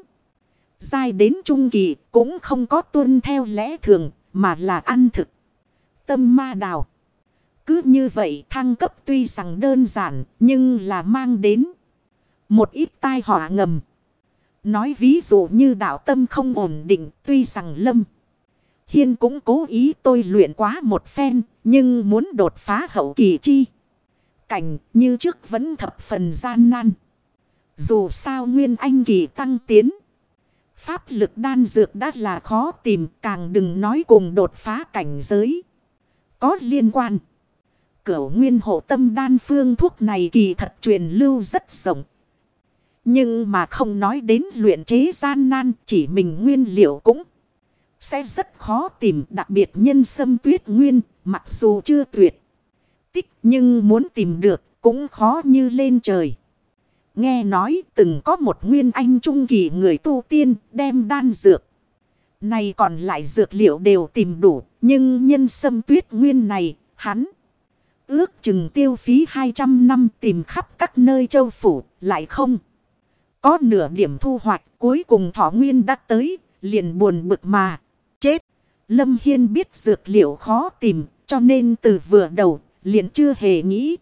Dài đến Trung Kỳ cũng không có tuân theo lẽ thường, mà là ăn thực. Tâm ma đào. Cứ như vậy thăng cấp tuy rằng đơn giản, nhưng là mang đến một ít tai họa ngầm. Nói ví dụ như đạo tâm không ổn định, tuy rằng Lâm. Hiên cũng cố ý tôi luyện quá một phen, nhưng muốn đột phá hậu kỳ chi. Cảnh như trước vẫn thập phần gian nan. Dù sao nguyên anh kỳ tăng tiến. Pháp lực đan dược đã là khó tìm càng đừng nói cùng đột phá cảnh giới. Có liên quan. Cửu nguyên hộ tâm đan phương thuốc này kỳ thật truyền lưu rất rộng. Nhưng mà không nói đến luyện chế gian nan chỉ mình nguyên liệu cũng Sẽ rất khó tìm đặc biệt nhân sâm tuyết nguyên, mặc dù chưa tuyệt. Tích nhưng muốn tìm được cũng khó như lên trời. Nghe nói từng có một nguyên anh trung kỳ người tu tiên đem đan dược. Này còn lại dược liệu đều tìm đủ. Nhưng nhân sâm tuyết nguyên này, hắn ước chừng tiêu phí 200 năm tìm khắp các nơi châu phủ, lại không. Có nửa điểm thu hoạch cuối cùng thỏ nguyên đã tới, liền buồn bực mà chết. Lâm Hiên biết dược liệu khó tìm, cho nên từ vừa đầu liền chưa hề nghĩ.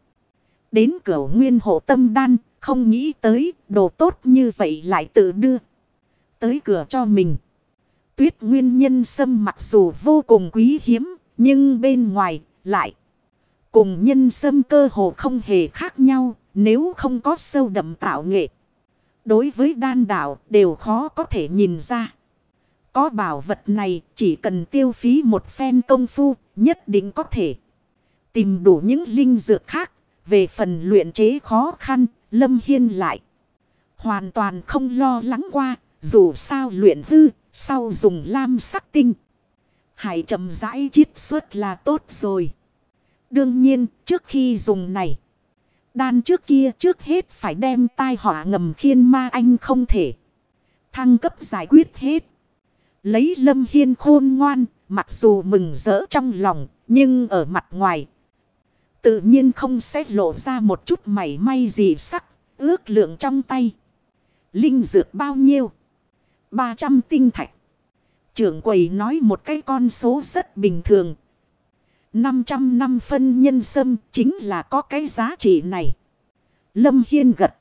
Đến cửa nguyên hộ tâm đan không nghĩ tới, đồ tốt như vậy lại tự đưa. Tới cửa cho mình. Tuyết nguyên nhân sâm mặc dù vô cùng quý hiếm. Nhưng bên ngoài lại. Cùng nhân sâm cơ hồ không hề khác nhau. Nếu không có sâu đậm tạo nghệ. Đối với đan đạo đều khó có thể nhìn ra. Có bảo vật này chỉ cần tiêu phí một phen công phu, nhất định có thể. Tìm đủ những linh dược khác. Về phần luyện chế khó khăn, Lâm Hiên lại. Hoàn toàn không lo lắng qua. Dù sao luyện hư. Sau dùng lam sắc tinh. Hãy chậm rãi chiết xuất là tốt rồi. Đương nhiên, trước khi dùng này. Đan trước kia trước hết phải đem tai họa ngầm khiên ma anh không thể. Thăng cấp giải quyết hết. Lấy lâm hiên khôn ngoan. Mặc dù mừng rỡ trong lòng. Nhưng ở mặt ngoài. Tự nhiên không sẽ lộ ra một chút mảy may gì sắc. Ước lượng trong tay. Linh dược bao nhiêu? 300 tinh thạch. Trưởng quầy nói một cái con số rất bình thường. 500 năm phân nhân sâm chính là có cái giá trị này. Lâm Hiên gật.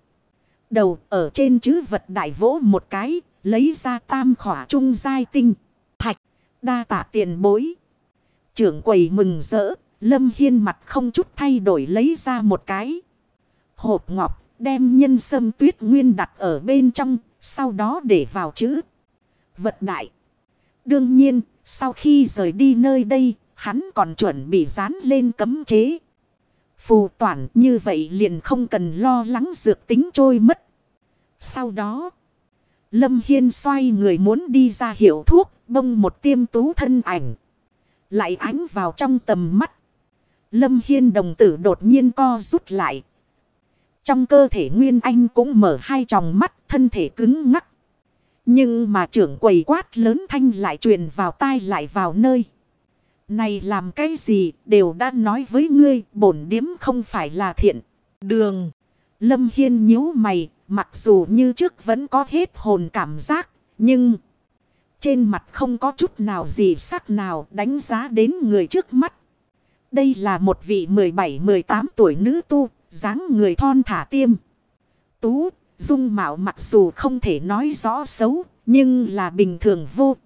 Đầu ở trên chữ vật đại vỗ một cái. Lấy ra tam khỏa trung giai tinh. Thạch. Đa tạ tiền bối. Trưởng quầy mừng rỡ. Lâm Hiên mặt không chút thay đổi lấy ra một cái. Hộp ngọc đem nhân sâm tuyết nguyên đặt ở bên trong. Sau đó để vào chữ. Vật đại. Đương nhiên, sau khi rời đi nơi đây, hắn còn chuẩn bị dán lên cấm chế. Phù toàn như vậy liền không cần lo lắng dược tính trôi mất. Sau đó, Lâm Hiên xoay người muốn đi ra hiệu thuốc, bông một tiêm tú thân ảnh. Lại ánh vào trong tầm mắt. Lâm Hiên đồng tử đột nhiên co rút lại. Trong cơ thể Nguyên Anh cũng mở hai tròng mắt, thân thể cứng ngắc. Nhưng mà trưởng quầy quát lớn thanh lại truyền vào tai lại vào nơi. Này làm cái gì đều đã nói với ngươi bổn điếm không phải là thiện. Đường. Lâm Hiên nhíu mày. Mặc dù như trước vẫn có hết hồn cảm giác. Nhưng. Trên mặt không có chút nào gì sắc nào đánh giá đến người trước mắt. Đây là một vị 17-18 tuổi nữ tu. dáng người thon thả tiêm. Tú Dung mạo mặc dù không thể nói rõ xấu, nhưng là bình thường vô.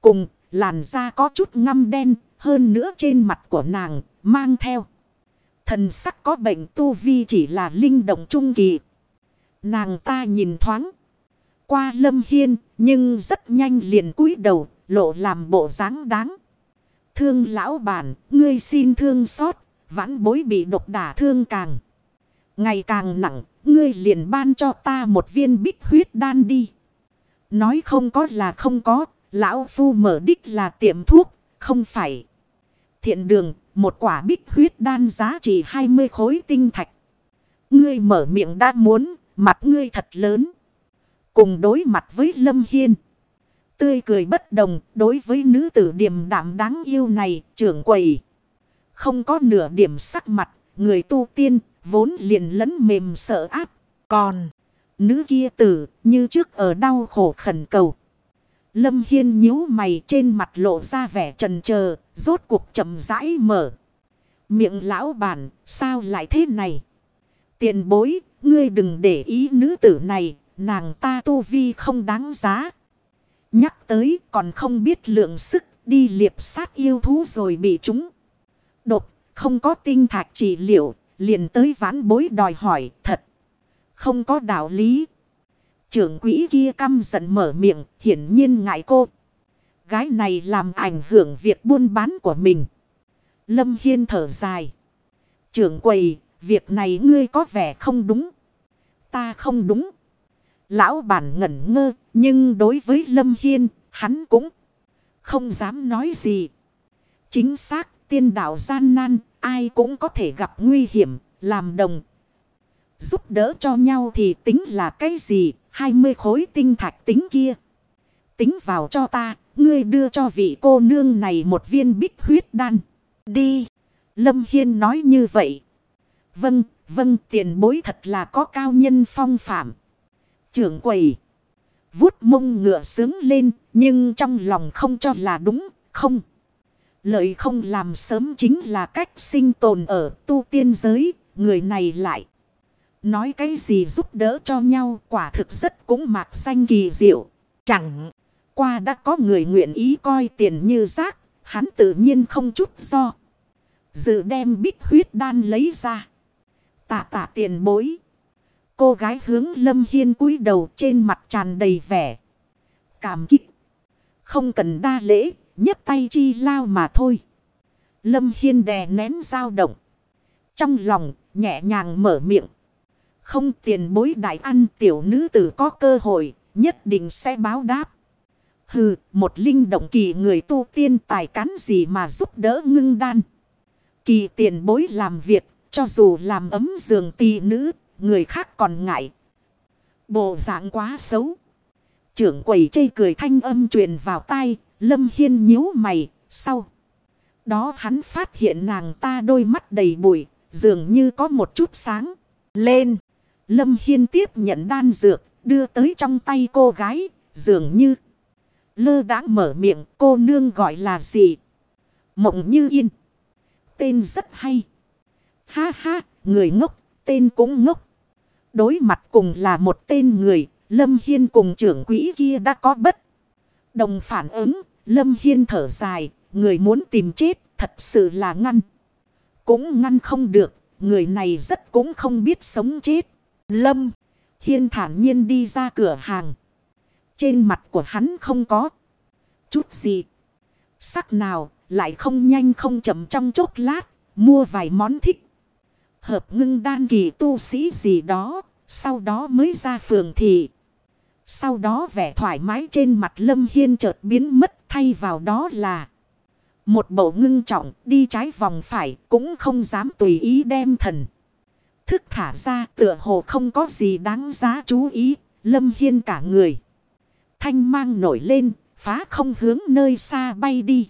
Cùng, làn da có chút ngăm đen, hơn nữa trên mặt của nàng, mang theo. Thần sắc có bệnh tu vi chỉ là linh động trung kỳ. Nàng ta nhìn thoáng qua lâm hiên, nhưng rất nhanh liền cúi đầu, lộ làm bộ dáng đáng. Thương lão bản, ngươi xin thương xót, vãn bối bị độc đả thương càng. Ngày càng nặng, Ngươi liền ban cho ta một viên bích huyết đan đi. Nói không có là không có. Lão Phu mở đích là tiệm thuốc. Không phải. Thiện đường. Một quả bích huyết đan giá trị 20 khối tinh thạch. Ngươi mở miệng đã muốn. Mặt ngươi thật lớn. Cùng đối mặt với Lâm Hiên. Tươi cười bất đồng. Đối với nữ tử điềm đảm đáng yêu này. Trưởng quầy. Không có nửa điểm sắc mặt. Người tu tiên vốn liền lẫn mềm sợ áp. Còn, nữ kia tử như trước ở đau khổ khẩn cầu. Lâm Hiên nhíu mày trên mặt lộ ra vẻ trần chờ rốt cuộc chậm rãi mở. Miệng lão bản, sao lại thế này? Tiện bối, ngươi đừng để ý nữ tử này, nàng ta tu vi không đáng giá. Nhắc tới còn không biết lượng sức đi liệp sát yêu thú rồi bị chúng. Đột, không có tinh thạch trị liệu, liền tới vãn bối đòi hỏi thật. Không có đạo lý. Trưởng quỹ kia căm giận mở miệng hiển nhiên ngại cô. Gái này làm ảnh hưởng việc buôn bán của mình. Lâm Hiên thở dài. Trưởng quầy, việc này ngươi có vẻ không đúng. Ta không đúng. Lão bản ngẩn ngơ, nhưng đối với Lâm Hiên, hắn cũng Không dám nói gì. Chính xác tiên đạo gian nan. Ai cũng có thể gặp nguy hiểm. Làm đồng. Giúp đỡ cho nhau thì tính là cái gì? 20 khối tinh thạch tính kia. Tính vào cho ta. Ngươi đưa cho vị cô nương này một viên bích huyết đan. Đi. Lâm Hiên nói như vậy. Vâng, vâng tiền bối thật là có cao nhân phong phạm. Trưởng quầy. Vút mông ngựa sướng lên. Nhưng trong lòng không cho là đúng. Không. Lợi không làm sớm chính là cách sinh tồn ở tu tiên giới. Người này lại. Nói cái gì giúp đỡ cho nhau, quả thực rất cũng mạc xanh kỳ diệu. Chẳng qua đã có người nguyện ý coi tiền như rác. Hắn tự nhiên không chút do. Dự đem bích huyết đan lấy ra. Tạ tạ tiền bối. Cô gái hướng Lâm Hiên cúi đầu trên mặt tràn đầy vẻ. Cảm kích. Không cần đa lễ, nhấc tay chi lao mà thôi. Lâm Hiên đè nén dao động. Trong lòng, nhẹ nhàng mở miệng. Không tiền bối đại ăn tiểu nữ tử có cơ hội, nhất định sẽ báo đáp. Hừ, một linh động kỳ người tu tiên tài cán gì mà giúp đỡ ngưng đan. Kỳ tiền bối làm việc, cho dù làm ấm giường tỳ nữ, người khác còn ngại. Bộ dạng quá xấu. Trưởng quầy chây cười thanh âm truyền vào tai, lâm hiên nhíu mày, sau. Đó hắn phát hiện nàng ta đôi mắt đầy bụi, dường như có một chút sáng. Lên, lâm hiên tiếp nhận đan dược, đưa tới trong tay cô gái, dường như. Lơ đãng mở miệng cô nương gọi là gì? Mộng như yên. Tên rất hay. Ha ha, người ngốc, tên cũng ngốc. Đối mặt cùng là một tên người, Lâm Hiên cùng trưởng quỹ kia đã có bất. Đồng phản ứng, Lâm Hiên thở dài, người muốn tìm chết, thật sự là ngăn. Cũng ngăn không được, người này rất cũng không biết sống chết. Lâm Hiên thản nhiên đi ra cửa hàng. Trên mặt của hắn không có chút gì. Sắc nào lại không nhanh không chậm trong chốc lát. Mua vài món thích. Hợp ngưng đan kỳ tu sĩ gì đó. Sau đó mới ra phường thị. Sau đó vẻ thoải mái trên mặt Lâm Hiên chợt biến mất, thay vào đó là. Một bộ ngưng trọng đi trái vòng phải cũng không dám tùy ý đem thần. Thức thả ra tựa hồ không có gì đáng giá chú ý. Lâm Hiên cả người. Thanh mang nổi lên, phá không hướng nơi xa bay đi.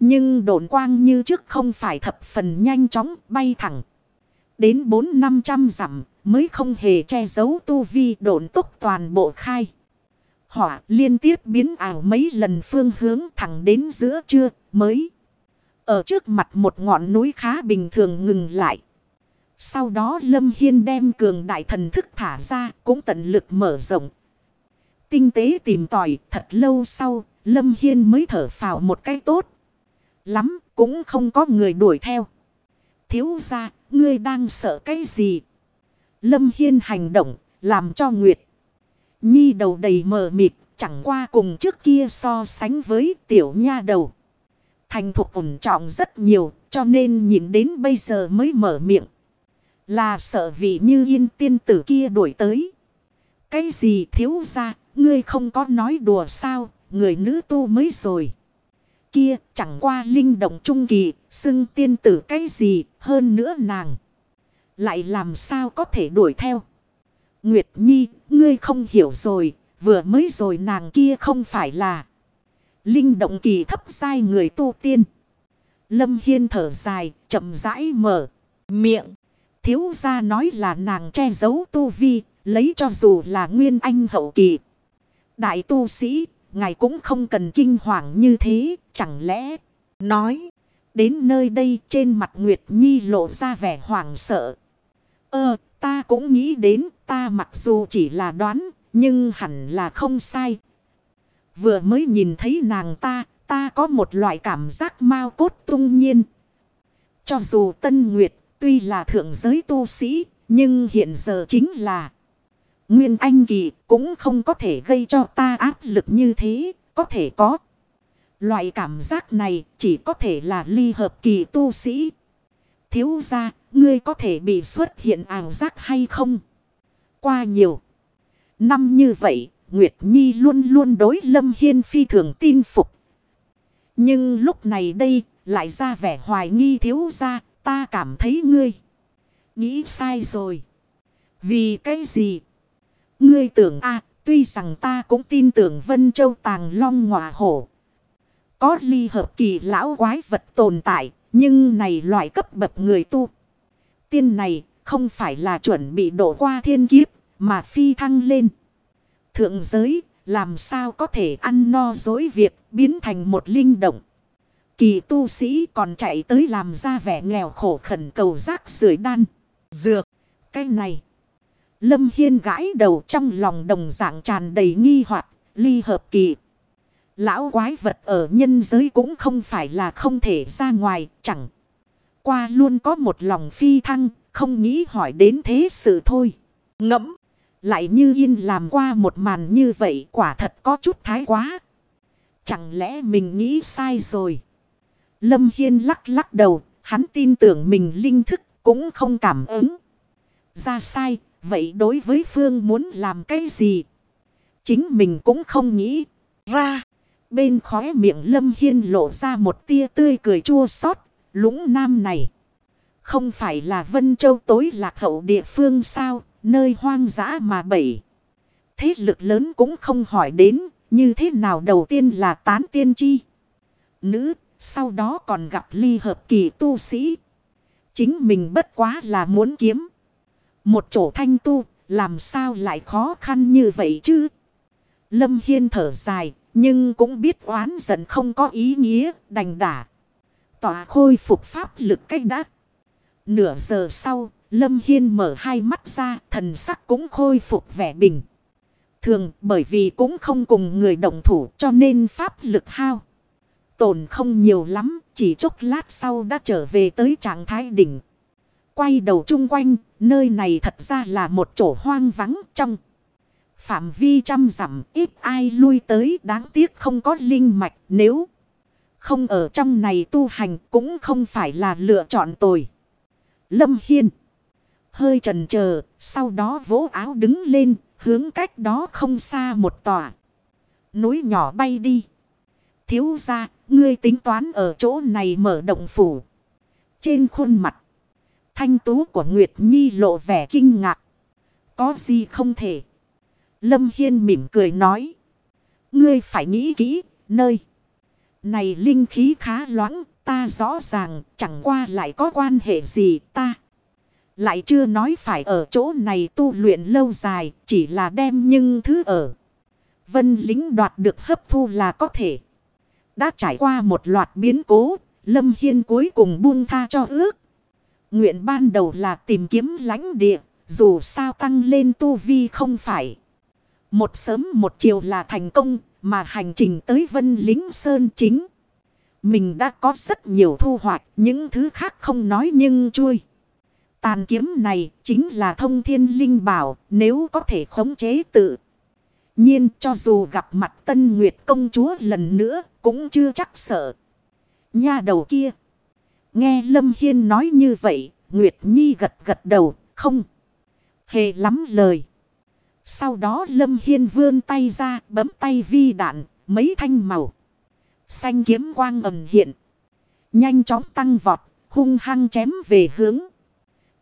Nhưng độn quang như trước không phải thập phần nhanh chóng bay thẳng. Đến bốn năm trăm dặm mới không hề che giấu tu vi độn tốc toàn bộ khai. Hỏa liên tiếp biến ảo mấy lần phương hướng thẳng đến giữa trưa mới. Ở trước mặt một ngọn núi khá bình thường ngừng lại. Sau đó Lâm Hiên đem cường đại thần thức thả ra cũng tận lực mở rộng. Tinh tế tìm tòi thật lâu sau Lâm Hiên mới thở phào một cái tốt lắm, cũng không có người đuổi theo. Thiếu ra, ngươi đang sợ cái gì? Lâm Hiên hành động, làm cho Nguyệt. Nhi đầu đầy mờ mịt, chẳng qua cùng trước kia so sánh với tiểu nha đầu. Thành thục ổn trọng rất nhiều, cho nên nhìn đến bây giờ mới mở miệng. Là sợ vị như yên tiên tử kia đuổi tới. Cái gì thiếu ra, ngươi không có nói đùa sao, người nữ tu mới rồi kia chẳng qua linh động trung kỳ, xưng tiên tử cái gì hơn nữa nàng. Lại làm sao có thể đuổi theo. Nguyệt Nhi, ngươi không hiểu rồi, vừa mới rồi nàng kia không phải là linh động kỳ thấp sai người tu tiên. Lâm Hiên thở dài, chậm rãi mở miệng. Thiếu gia nói là nàng che giấu tu vi, lấy cho dù là nguyên anh hậu kỳ. Đại tu sĩ, ngài cũng không cần kinh hoàng như thế, chẳng lẽ, nói, đến nơi đây trên mặt Nguyệt Nhi lộ ra vẻ hoảng sợ. Ơ, ta cũng nghĩ đến, ta mặc dù chỉ là đoán, nhưng hẳn là không sai. Vừa mới nhìn thấy nàng ta, ta có một loại cảm giác mau cốt tung nhiên. Cho dù Tân Nguyệt tuy là thượng giới tu sĩ, nhưng hiện giờ chính là Nguyên Anh Kỳ cũng không có thể gây cho ta áp lực như thế, có thể có. Loại cảm giác này chỉ có thể là ly hợp kỳ tu sĩ. Thiếu ra, ngươi có thể bị xuất hiện ảo giác hay không? Qua nhiều năm như vậy, Nguyệt Nhi luôn luôn đối Lâm Hiên phi thường tin phục. Nhưng lúc này đây lại ra vẻ hoài nghi thiếu ra ta cảm thấy ngươi. Nghĩ sai rồi. Vì cái gì? Ngươi tưởng a tuy rằng ta cũng tin tưởng Vân Châu Tàng Long ngọa hổ. Có ly hợp kỳ lão quái vật tồn tại, nhưng này loại cấp bậc người tu. Tiên này không phải là chuẩn bị đổ qua thiên kiếp, mà phi thăng lên. Thượng giới, làm sao có thể ăn no dối việc, biến thành một linh động. Kỳ tu sĩ còn chạy tới làm ra vẻ nghèo khổ khẩn cầu rác rưởi đan. Dược. Cái này. Lâm Hiên gãi đầu trong lòng đồng dạng tràn đầy nghi hoặc ly hợp kỳ. Lão quái vật ở nhân giới cũng không phải là không thể ra ngoài, chẳng. Qua luôn có một lòng phi thăng, không nghĩ hỏi đến thế sự thôi. Ngẫm. Lại như yên làm qua một màn như vậy quả thật có chút thái quá. Chẳng lẽ mình nghĩ sai rồi. Lâm Hiên lắc lắc đầu, hắn tin tưởng mình linh thức cũng không cảm ứng. Ra sai, vậy đối với Phương muốn làm cái gì? Chính mình cũng không nghĩ ra. Bên khóe miệng Lâm Hiên lộ ra một tia tươi cười chua xót lũng nam này. Không phải là Vân Châu tối lạc hậu địa phương sao, nơi hoang dã mà bảy. Thế lực lớn cũng không hỏi đến, như thế nào đầu tiên là tán tiên chi. Nữ, sau đó còn gặp ly hợp kỳ tu sĩ. Chính mình bất quá là muốn kiếm. Một chỗ thanh tu, làm sao lại khó khăn như vậy chứ? Lâm Hiên thở dài, nhưng cũng biết oán giận không có ý nghĩa, đành đả. Tỏa khôi phục pháp lực cách đã. Nửa giờ sau, Lâm Hiên mở hai mắt ra, thần sắc cũng khôi phục vẻ bình. Thường bởi vì cũng không cùng người đồng thủ cho nên pháp lực hao. Tổn không nhiều lắm, chỉ chốc lát sau đã trở về tới trạng thái đỉnh. Quay đầu chung quanh, nơi này thật ra là một chỗ hoang vắng trong. Phạm vi trăm dặm, ít ai lui tới, đáng tiếc không có linh mạch, nếu không ở trong này tu hành cũng không phải là lựa chọn tồi. Lâm Hiên hơi trần chờ sau đó vỗ áo đứng lên, hướng cách đó không xa một tòa. Núi nhỏ bay đi. Thiếu ra ngươi tính toán ở chỗ này mở động phủ. Trên khuôn mặt thanh tú của Nguyệt Nhi lộ vẻ kinh ngạc. Có gì không thể. Lâm Hiên mỉm cười nói. Ngươi phải nghĩ kỹ, nơi. Này linh khí khá loãng, ta rõ ràng, chẳng qua lại có quan hệ gì ta. Lại chưa nói phải ở chỗ này tu luyện lâu dài, chỉ là đem những thứ ở. Vân lính đoạt được hấp thu là có thể. Đã trải qua một loạt biến cố, Lâm Hiên cuối cùng buông tha cho ước. Nguyện ban đầu là tìm kiếm lãnh địa, dù sao tăng lên tu vi không phải. Một sớm một chiều là thành công, mà hành trình tới Vân Lính Sơn chính. Mình đã có rất nhiều thu hoạch, những thứ khác không nói nhưng chui. Tàn kiếm này chính là thông thiên linh bảo, nếu có thể khống chế tự. nhiên cho dù gặp mặt Tân Nguyệt công chúa lần nữa, cũng chưa chắc sợ. Nha đầu kia. Nghe Lâm Hiên nói như vậy, Nguyệt Nhi gật gật đầu, không. Hề lắm lời. Sau đó Lâm Hiên vươn tay ra, bấm tay vi đạn, mấy thanh màu. Xanh kiếm quang ẩm hiện. Nhanh chóng tăng vọt, hung hăng chém về hướng.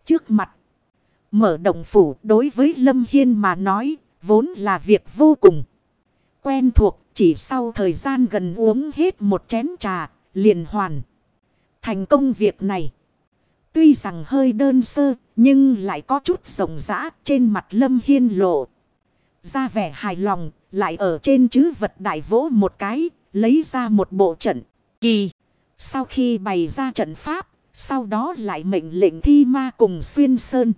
Trước mặt. Mở động phủ đối với Lâm Hiên mà nói, vốn là việc vô cùng. Quen thuộc, chỉ sau thời gian gần uống hết một chén trà, liền hoàn. Thành công việc này. Tuy rằng hơi đơn sơ, nhưng lại có chút rộng rã trên mặt Lâm Hiên lộ. Ra vẻ hài lòng, lại ở trên chữ vật đại vỗ một cái, lấy ra một bộ trận. Kỳ, sau khi bày ra trận pháp, sau đó lại mệnh lệnh thi ma cùng xuyên sơn.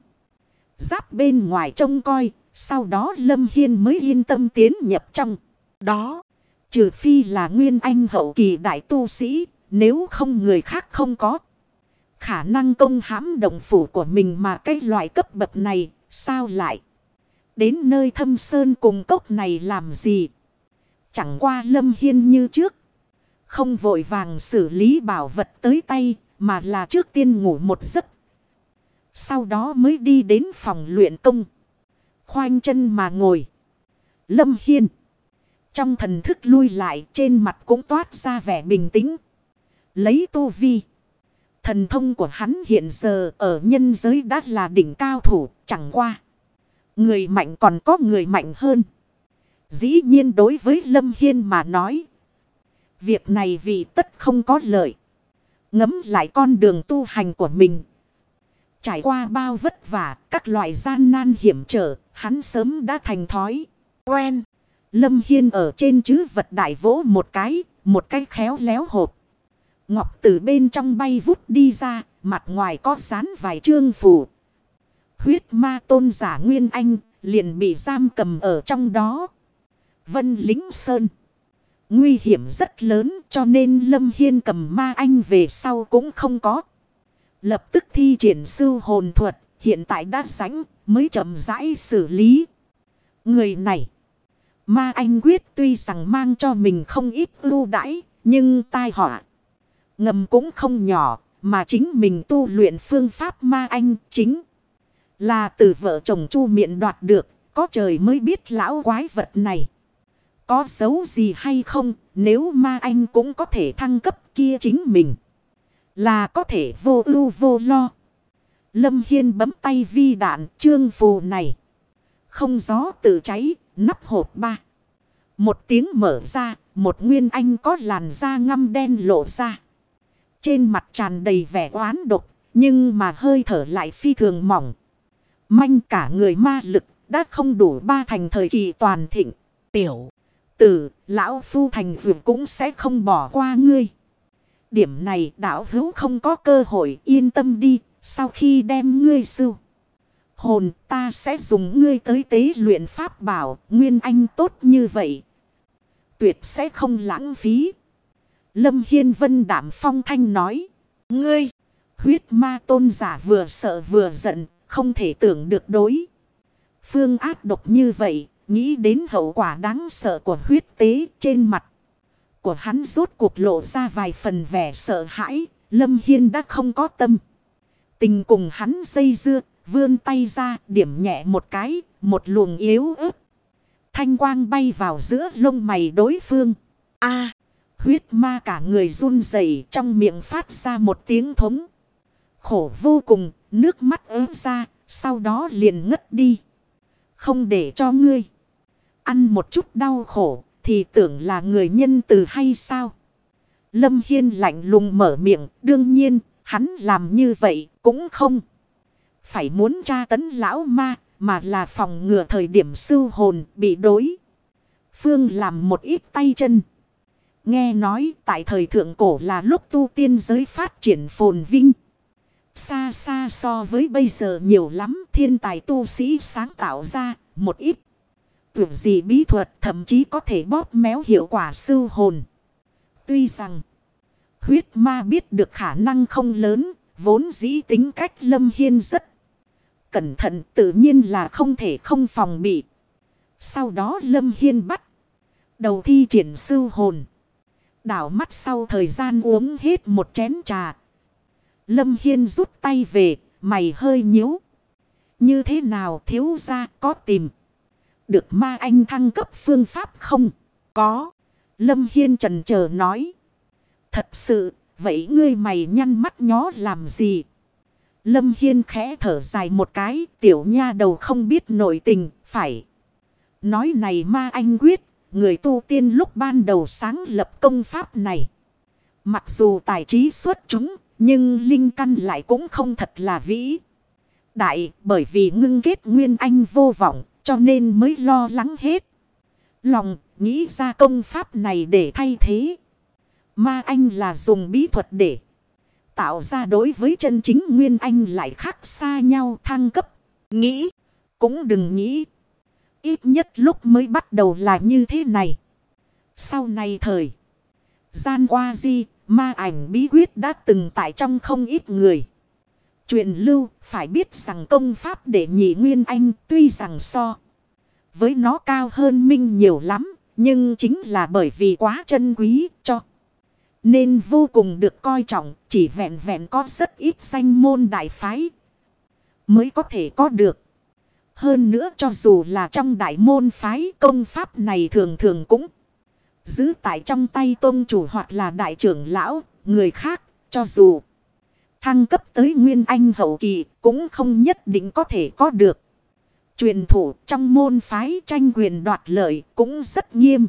Giáp bên ngoài trông coi, sau đó Lâm Hiên mới yên tâm tiến nhập trong. Đó, trừ phi là nguyên anh hậu kỳ đại tu sĩ, nếu không người khác không có. Khả năng công hãm động phủ của mình mà cái loại cấp bậc này, sao lại? Đến nơi thâm sơn cùng cốc này làm gì? Chẳng qua lâm hiên như trước. Không vội vàng xử lý bảo vật tới tay, mà là trước tiên ngủ một giấc. Sau đó mới đi đến phòng luyện công. Khoanh chân mà ngồi. Lâm Hiên. Trong thần thức lui lại trên mặt cũng toát ra vẻ bình tĩnh. Lấy tu vi. Thần thông của hắn hiện giờ ở nhân giới đã là đỉnh cao thủ chẳng qua. Người mạnh còn có người mạnh hơn. Dĩ nhiên đối với Lâm Hiên mà nói. Việc này vì tất không có lợi. Ngấm lại con đường tu hành của mình. Trải qua bao vất vả, các loại gian nan hiểm trở, hắn sớm đã thành thói. Quen. Lâm Hiên ở trên chữ vật đại vỗ một cái, một cái khéo léo hộp. Ngọc từ bên trong bay vút đi ra, mặt ngoài có sán vài chương phủ. Huyết ma tôn giả Nguyên Anh, liền bị giam cầm ở trong đó. Vân Lính Sơn. Nguy hiểm rất lớn cho nên Lâm Hiên cầm ma anh về sau cũng không có. Lập tức thi triển sư hồn thuật, hiện tại đã sánh mới chậm rãi xử lý. Người này, ma anh quyết tuy rằng mang cho mình không ít ưu đãi, nhưng tai họa ngầm cũng không nhỏ, mà chính mình tu luyện phương pháp ma anh chính là từ vợ chồng chu miệng đoạt được, có trời mới biết lão quái vật này. Có xấu gì hay không, nếu ma anh cũng có thể thăng cấp kia chính mình. Là có thể vô ưu vô lo. Lâm Hiên bấm tay vi đạn trương phù này. Không gió tự cháy, nắp hộp ba. Một tiếng mở ra, một nguyên anh có làn da ngăm đen lộ ra. Trên mặt tràn đầy vẻ oán độc, nhưng mà hơi thở lại phi thường mỏng. Manh cả người ma lực, đã không đủ ba thành thời kỳ toàn thịnh. Tiểu tử, lão phu thành vượt cũng sẽ không bỏ qua ngươi. Điểm này đạo hữu không có cơ hội yên tâm đi, sau khi đem ngươi sưu. Hồn ta sẽ dùng ngươi tới tế luyện pháp bảo, nguyên anh tốt như vậy. Tuyệt sẽ không lãng phí. Lâm Hiên Vân đảm phong thanh nói. Ngươi, huyết ma tôn giả vừa sợ vừa giận, không thể tưởng được đối. Phương ác độc như vậy, nghĩ đến hậu quả đáng sợ của huyết tế trên mặt. Của hắn rốt cuộc lộ ra vài phần vẻ sợ hãi, Lâm Hiên đã không có tâm. Tình cùng hắn dây dưa, vươn tay ra, điểm nhẹ một cái, một luồng yếu ớt. Thanh quang bay vào giữa lông mày đối phương. a huyết ma cả người run rẩy trong miệng phát ra một tiếng thống. Khổ vô cùng, nước mắt ớt ra, sau đó liền ngất đi. Không để cho ngươi ăn một chút đau khổ thì tưởng là người nhân từ hay sao? Lâm Hiên lạnh lùng mở miệng, đương nhiên, hắn làm như vậy cũng không. Phải muốn tra tấn lão ma, mà là phòng ngừa thời điểm sưu hồn bị đối. Phương làm một ít tay chân. Nghe nói tại thời thượng cổ là lúc tu tiên giới phát triển phồn vinh. Xa xa so với bây giờ nhiều lắm thiên tài tu sĩ sáng tạo ra một ít. Tưởng gì bí thuật thậm chí có thể bóp méo hiệu quả sư hồn. Tuy rằng huyết ma biết được khả năng không lớn, vốn dĩ tính cách lâm hiên rất cẩn thận tự nhiên là không thể không phòng bị. Sau đó lâm hiên bắt đầu thi triển sư hồn. Đảo mắt sau thời gian uống hết một chén trà. Lâm Hiên rút tay về, mày hơi nhíu. Như thế nào thiếu ra có tìm. Được ma anh thăng cấp phương pháp không? Có. Lâm Hiên trần chờ nói. Thật sự, vậy ngươi mày nhăn mắt nhó làm gì? Lâm Hiên khẽ thở dài một cái, tiểu nha đầu không biết nội tình, phải. Nói này ma anh quyết, người tu tiên lúc ban đầu sáng lập công pháp này. Mặc dù tài trí xuất chúng, nhưng linh căn lại cũng không thật là vĩ. Đại, bởi vì ngưng kết nguyên anh vô vọng, cho nên mới lo lắng hết. Lòng, nghĩ ra công pháp này để thay thế. Ma anh là dùng bí thuật để tạo ra đối với chân chính nguyên anh lại khác xa nhau thăng cấp. Nghĩ, cũng đừng nghĩ. Ít nhất lúc mới bắt đầu là như thế này. Sau này thời. Gian qua di, ma ảnh bí quyết đã từng tại trong không ít người. Chuyện lưu, phải biết rằng công pháp để nhị nguyên anh tuy rằng so. Với nó cao hơn minh nhiều lắm, nhưng chính là bởi vì quá chân quý cho. Nên vô cùng được coi trọng, chỉ vẹn vẹn có rất ít danh môn đại phái. Mới có thể có được. Hơn nữa cho dù là trong đại môn phái công pháp này thường thường cũng Giữ tại trong tay tôn chủ hoặc là đại trưởng lão, người khác, cho dù thăng cấp tới nguyên anh hậu kỳ cũng không nhất định có thể có được. Truyền thủ trong môn phái tranh quyền đoạt lợi cũng rất nghiêm.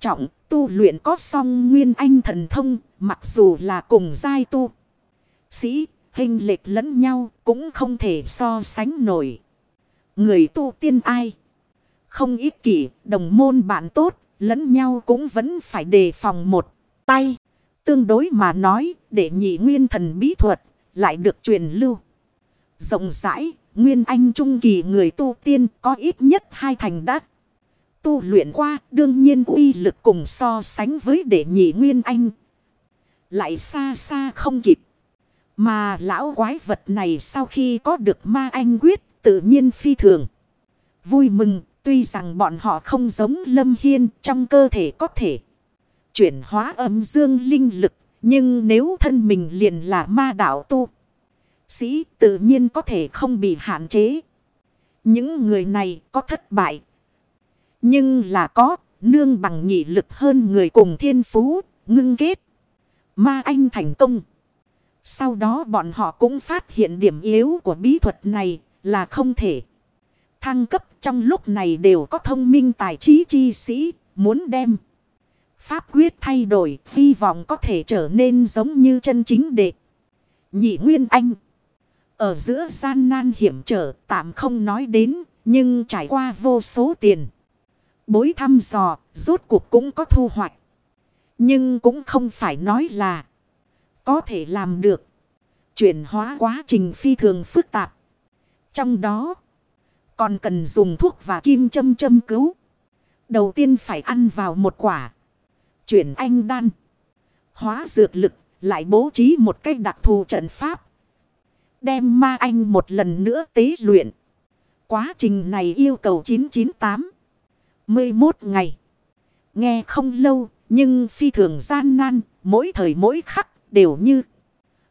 Trọng tu luyện có song nguyên anh thần thông mặc dù là cùng giai tu. Sĩ hình lệch lẫn nhau cũng không thể so sánh nổi. Người tu tiên ai? Không ít kỷ đồng môn bạn tốt lẫn nhau cũng vẫn phải đề phòng một tay. Tương đối mà nói, để nhị nguyên thần bí thuật lại được truyền lưu. Rộng rãi, Nguyên Anh Trung Kỳ người tu tiên có ít nhất hai thành đắc. Tu luyện qua, đương nhiên uy lực cùng so sánh với đệ nhị Nguyên Anh. Lại xa xa không kịp. Mà lão quái vật này sau khi có được ma anh quyết tự nhiên phi thường. Vui mừng tuy rằng bọn họ không giống lâm hiên trong cơ thể có thể. Chuyển hóa âm dương linh lực. Nhưng nếu thân mình liền là ma đạo tu sĩ tự nhiên có thể không bị hạn chế. Những người này có thất bại. Nhưng là có nương bằng nghị lực hơn người cùng thiên phú, ngưng kết. Ma anh thành công. Sau đó bọn họ cũng phát hiện điểm yếu của bí thuật này là không thể. Thăng cấp trong lúc này đều có thông minh tài trí chi sĩ, muốn đem. Pháp quyết thay đổi, hy vọng có thể trở nên giống như chân chính đệ. Nhị Nguyên Anh. Ở giữa gian nan hiểm trở tạm không nói đến, nhưng trải qua vô số tiền. Bối thăm dò, rốt cuộc cũng có thu hoạch. Nhưng cũng không phải nói là có thể làm được. Chuyển hóa quá trình phi thường phức tạp. Trong đó còn cần dùng thuốc và kim châm châm cứu. Đầu tiên phải ăn vào một quả. Chuyển anh đan. Hóa dược lực lại bố trí một cách đặc thù trận pháp đem ma anh một lần nữa tế luyện. Quá trình này yêu cầu 998. 11 ngày. Nghe không lâu, nhưng phi thường gian nan, mỗi thời mỗi khắc đều như.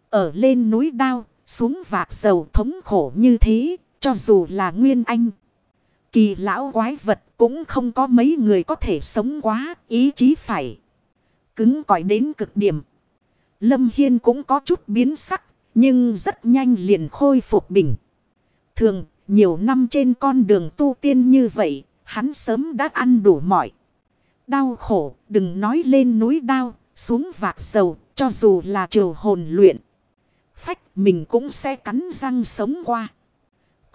Ở lên núi đao, xuống vạc dầu thống khổ như thế, cho dù là nguyên anh. Kỳ lão quái vật cũng không có mấy người có thể sống quá, ý chí phải. Cứng cỏi đến cực điểm. Lâm Hiên cũng có chút biến sắc, nhưng rất nhanh liền khôi phục bình. Thường, nhiều năm trên con đường tu tiên như vậy, hắn sớm đã ăn đủ mọi. Đau khổ, đừng nói lên núi đau xuống vạc sầu cho dù là triều hồn luyện. Phách mình cũng sẽ cắn răng sống qua.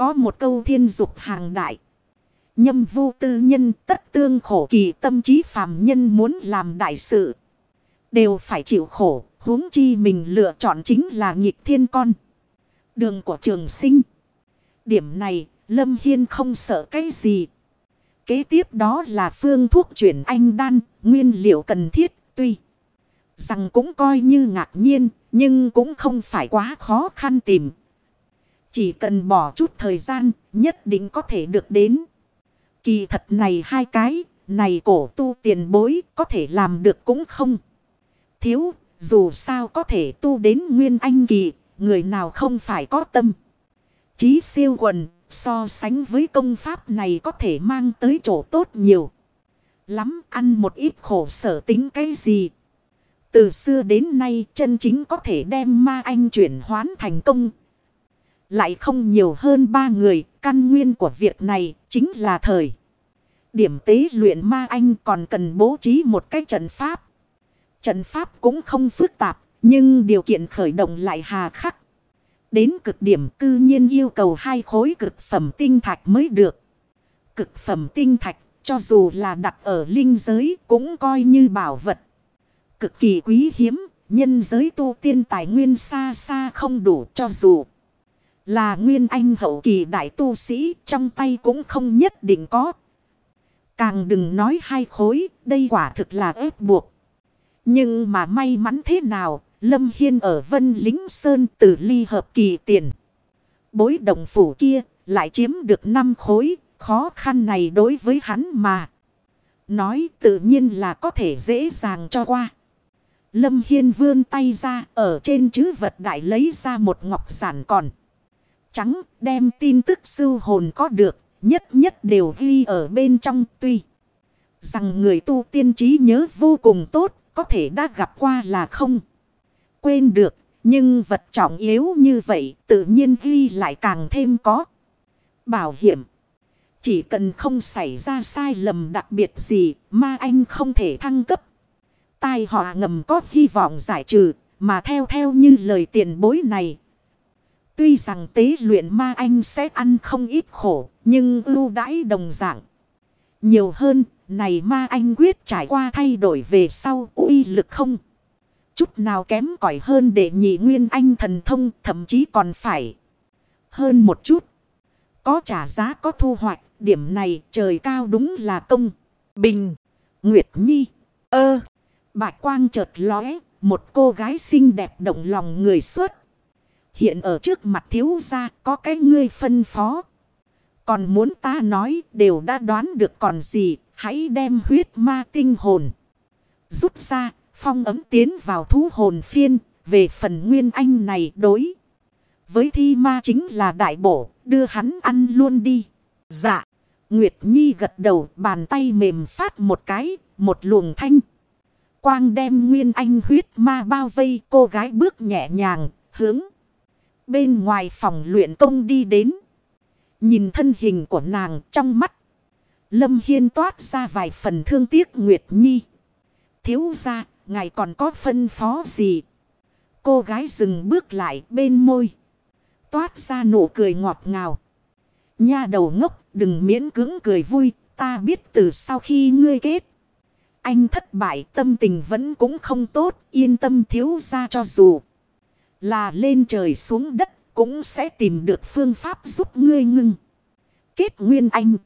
Có một câu thiên dục hàng đại. Nhâm vu tư nhân tất tương khổ kỳ tâm trí phàm nhân muốn làm đại sự. Đều phải chịu khổ, huống chi mình lựa chọn chính là nghịch thiên con. Đường của trường sinh. Điểm này, Lâm Hiên không sợ cái gì. Kế tiếp đó là phương thuốc chuyển anh đan, nguyên liệu cần thiết, tuy rằng cũng coi như ngạc nhiên, nhưng cũng không phải quá khó khăn tìm. Chỉ cần bỏ chút thời gian, nhất định có thể được đến. Kỳ thật này hai cái, này cổ tu tiền bối, có thể làm được cũng không. Thiếu, dù sao có thể tu đến nguyên anh kỳ, người nào không phải có tâm. Chí siêu quần, so sánh với công pháp này có thể mang tới chỗ tốt nhiều. Lắm ăn một ít khổ sở tính cái gì. Từ xưa đến nay chân chính có thể đem ma anh chuyển hoán thành công. Lại không nhiều hơn ba người, căn nguyên của việc này chính là thời. Điểm tế luyện ma anh còn cần bố trí một cái trận pháp. Trận pháp cũng không phức tạp, nhưng điều kiện khởi động lại hà khắc. Đến cực điểm cư nhiên yêu cầu hai khối cực phẩm tinh thạch mới được. Cực phẩm tinh thạch, cho dù là đặt ở linh giới cũng coi như bảo vật. Cực kỳ quý hiếm, nhân giới tu tiên tài nguyên xa xa không đủ cho dù. Là nguyên anh hậu kỳ đại tu sĩ trong tay cũng không nhất định có. Càng đừng nói hai khối, đây quả thực là ép buộc. Nhưng mà may mắn thế nào, Lâm Hiên ở Vân Lính Sơn từ ly hợp kỳ tiền. Bối đồng phủ kia lại chiếm được năm khối, khó khăn này đối với hắn mà. Nói tự nhiên là có thể dễ dàng cho qua. Lâm Hiên vươn tay ra ở trên chữ vật đại lấy ra một ngọc sản còn. Trắng đem tin tức sư hồn có được, nhất nhất đều ghi ở bên trong tuy. Rằng người tu tiên trí nhớ vô cùng tốt, có thể đã gặp qua là không. Quên được, nhưng vật trọng yếu như vậy tự nhiên ghi lại càng thêm có. Bảo hiểm. Chỉ cần không xảy ra sai lầm đặc biệt gì mà anh không thể thăng cấp. Tai họa ngầm có hy vọng giải trừ mà theo theo như lời tiền bối này. Tuy rằng tế luyện ma anh sẽ ăn không ít khổ nhưng ưu đãi đồng dạng. Nhiều hơn này ma anh quyết trải qua thay đổi về sau uy lực không. Chút nào kém cỏi hơn để nhị nguyên anh thần thông thậm chí còn phải hơn một chút. Có trả giá có thu hoạch, điểm này trời cao đúng là công. Bình, Nguyệt Nhi, ơ, bạch quang chợt lóe, một cô gái xinh đẹp động lòng người suốt. Hiện ở trước mặt thiếu gia có cái ngươi phân phó. Còn muốn ta nói đều đã đoán được còn gì, hãy đem huyết ma tinh hồn. Rút ra, phong ấm tiến vào thú hồn phiên, về phần nguyên anh này đối. Với thi ma chính là đại bổ, đưa hắn ăn luôn đi. Dạ. Nguyệt Nhi gật đầu bàn tay mềm phát một cái, một luồng thanh. Quang đem nguyên anh huyết ma bao vây cô gái bước nhẹ nhàng, hướng. Bên ngoài phòng luyện công đi đến. Nhìn thân hình của nàng trong mắt. Lâm Hiên toát ra vài phần thương tiếc Nguyệt Nhi. Thiếu ra, ngài còn có phân phó gì? Cô gái dừng bước lại bên môi toát ra nụ cười ngọt ngào. Nha đầu ngốc đừng miễn cưỡng cười vui. Ta biết từ sau khi ngươi kết. Anh thất bại tâm tình vẫn cũng không tốt. Yên tâm thiếu ra cho dù. Là lên trời xuống đất. Cũng sẽ tìm được phương pháp giúp ngươi ngưng. Kết nguyên anh.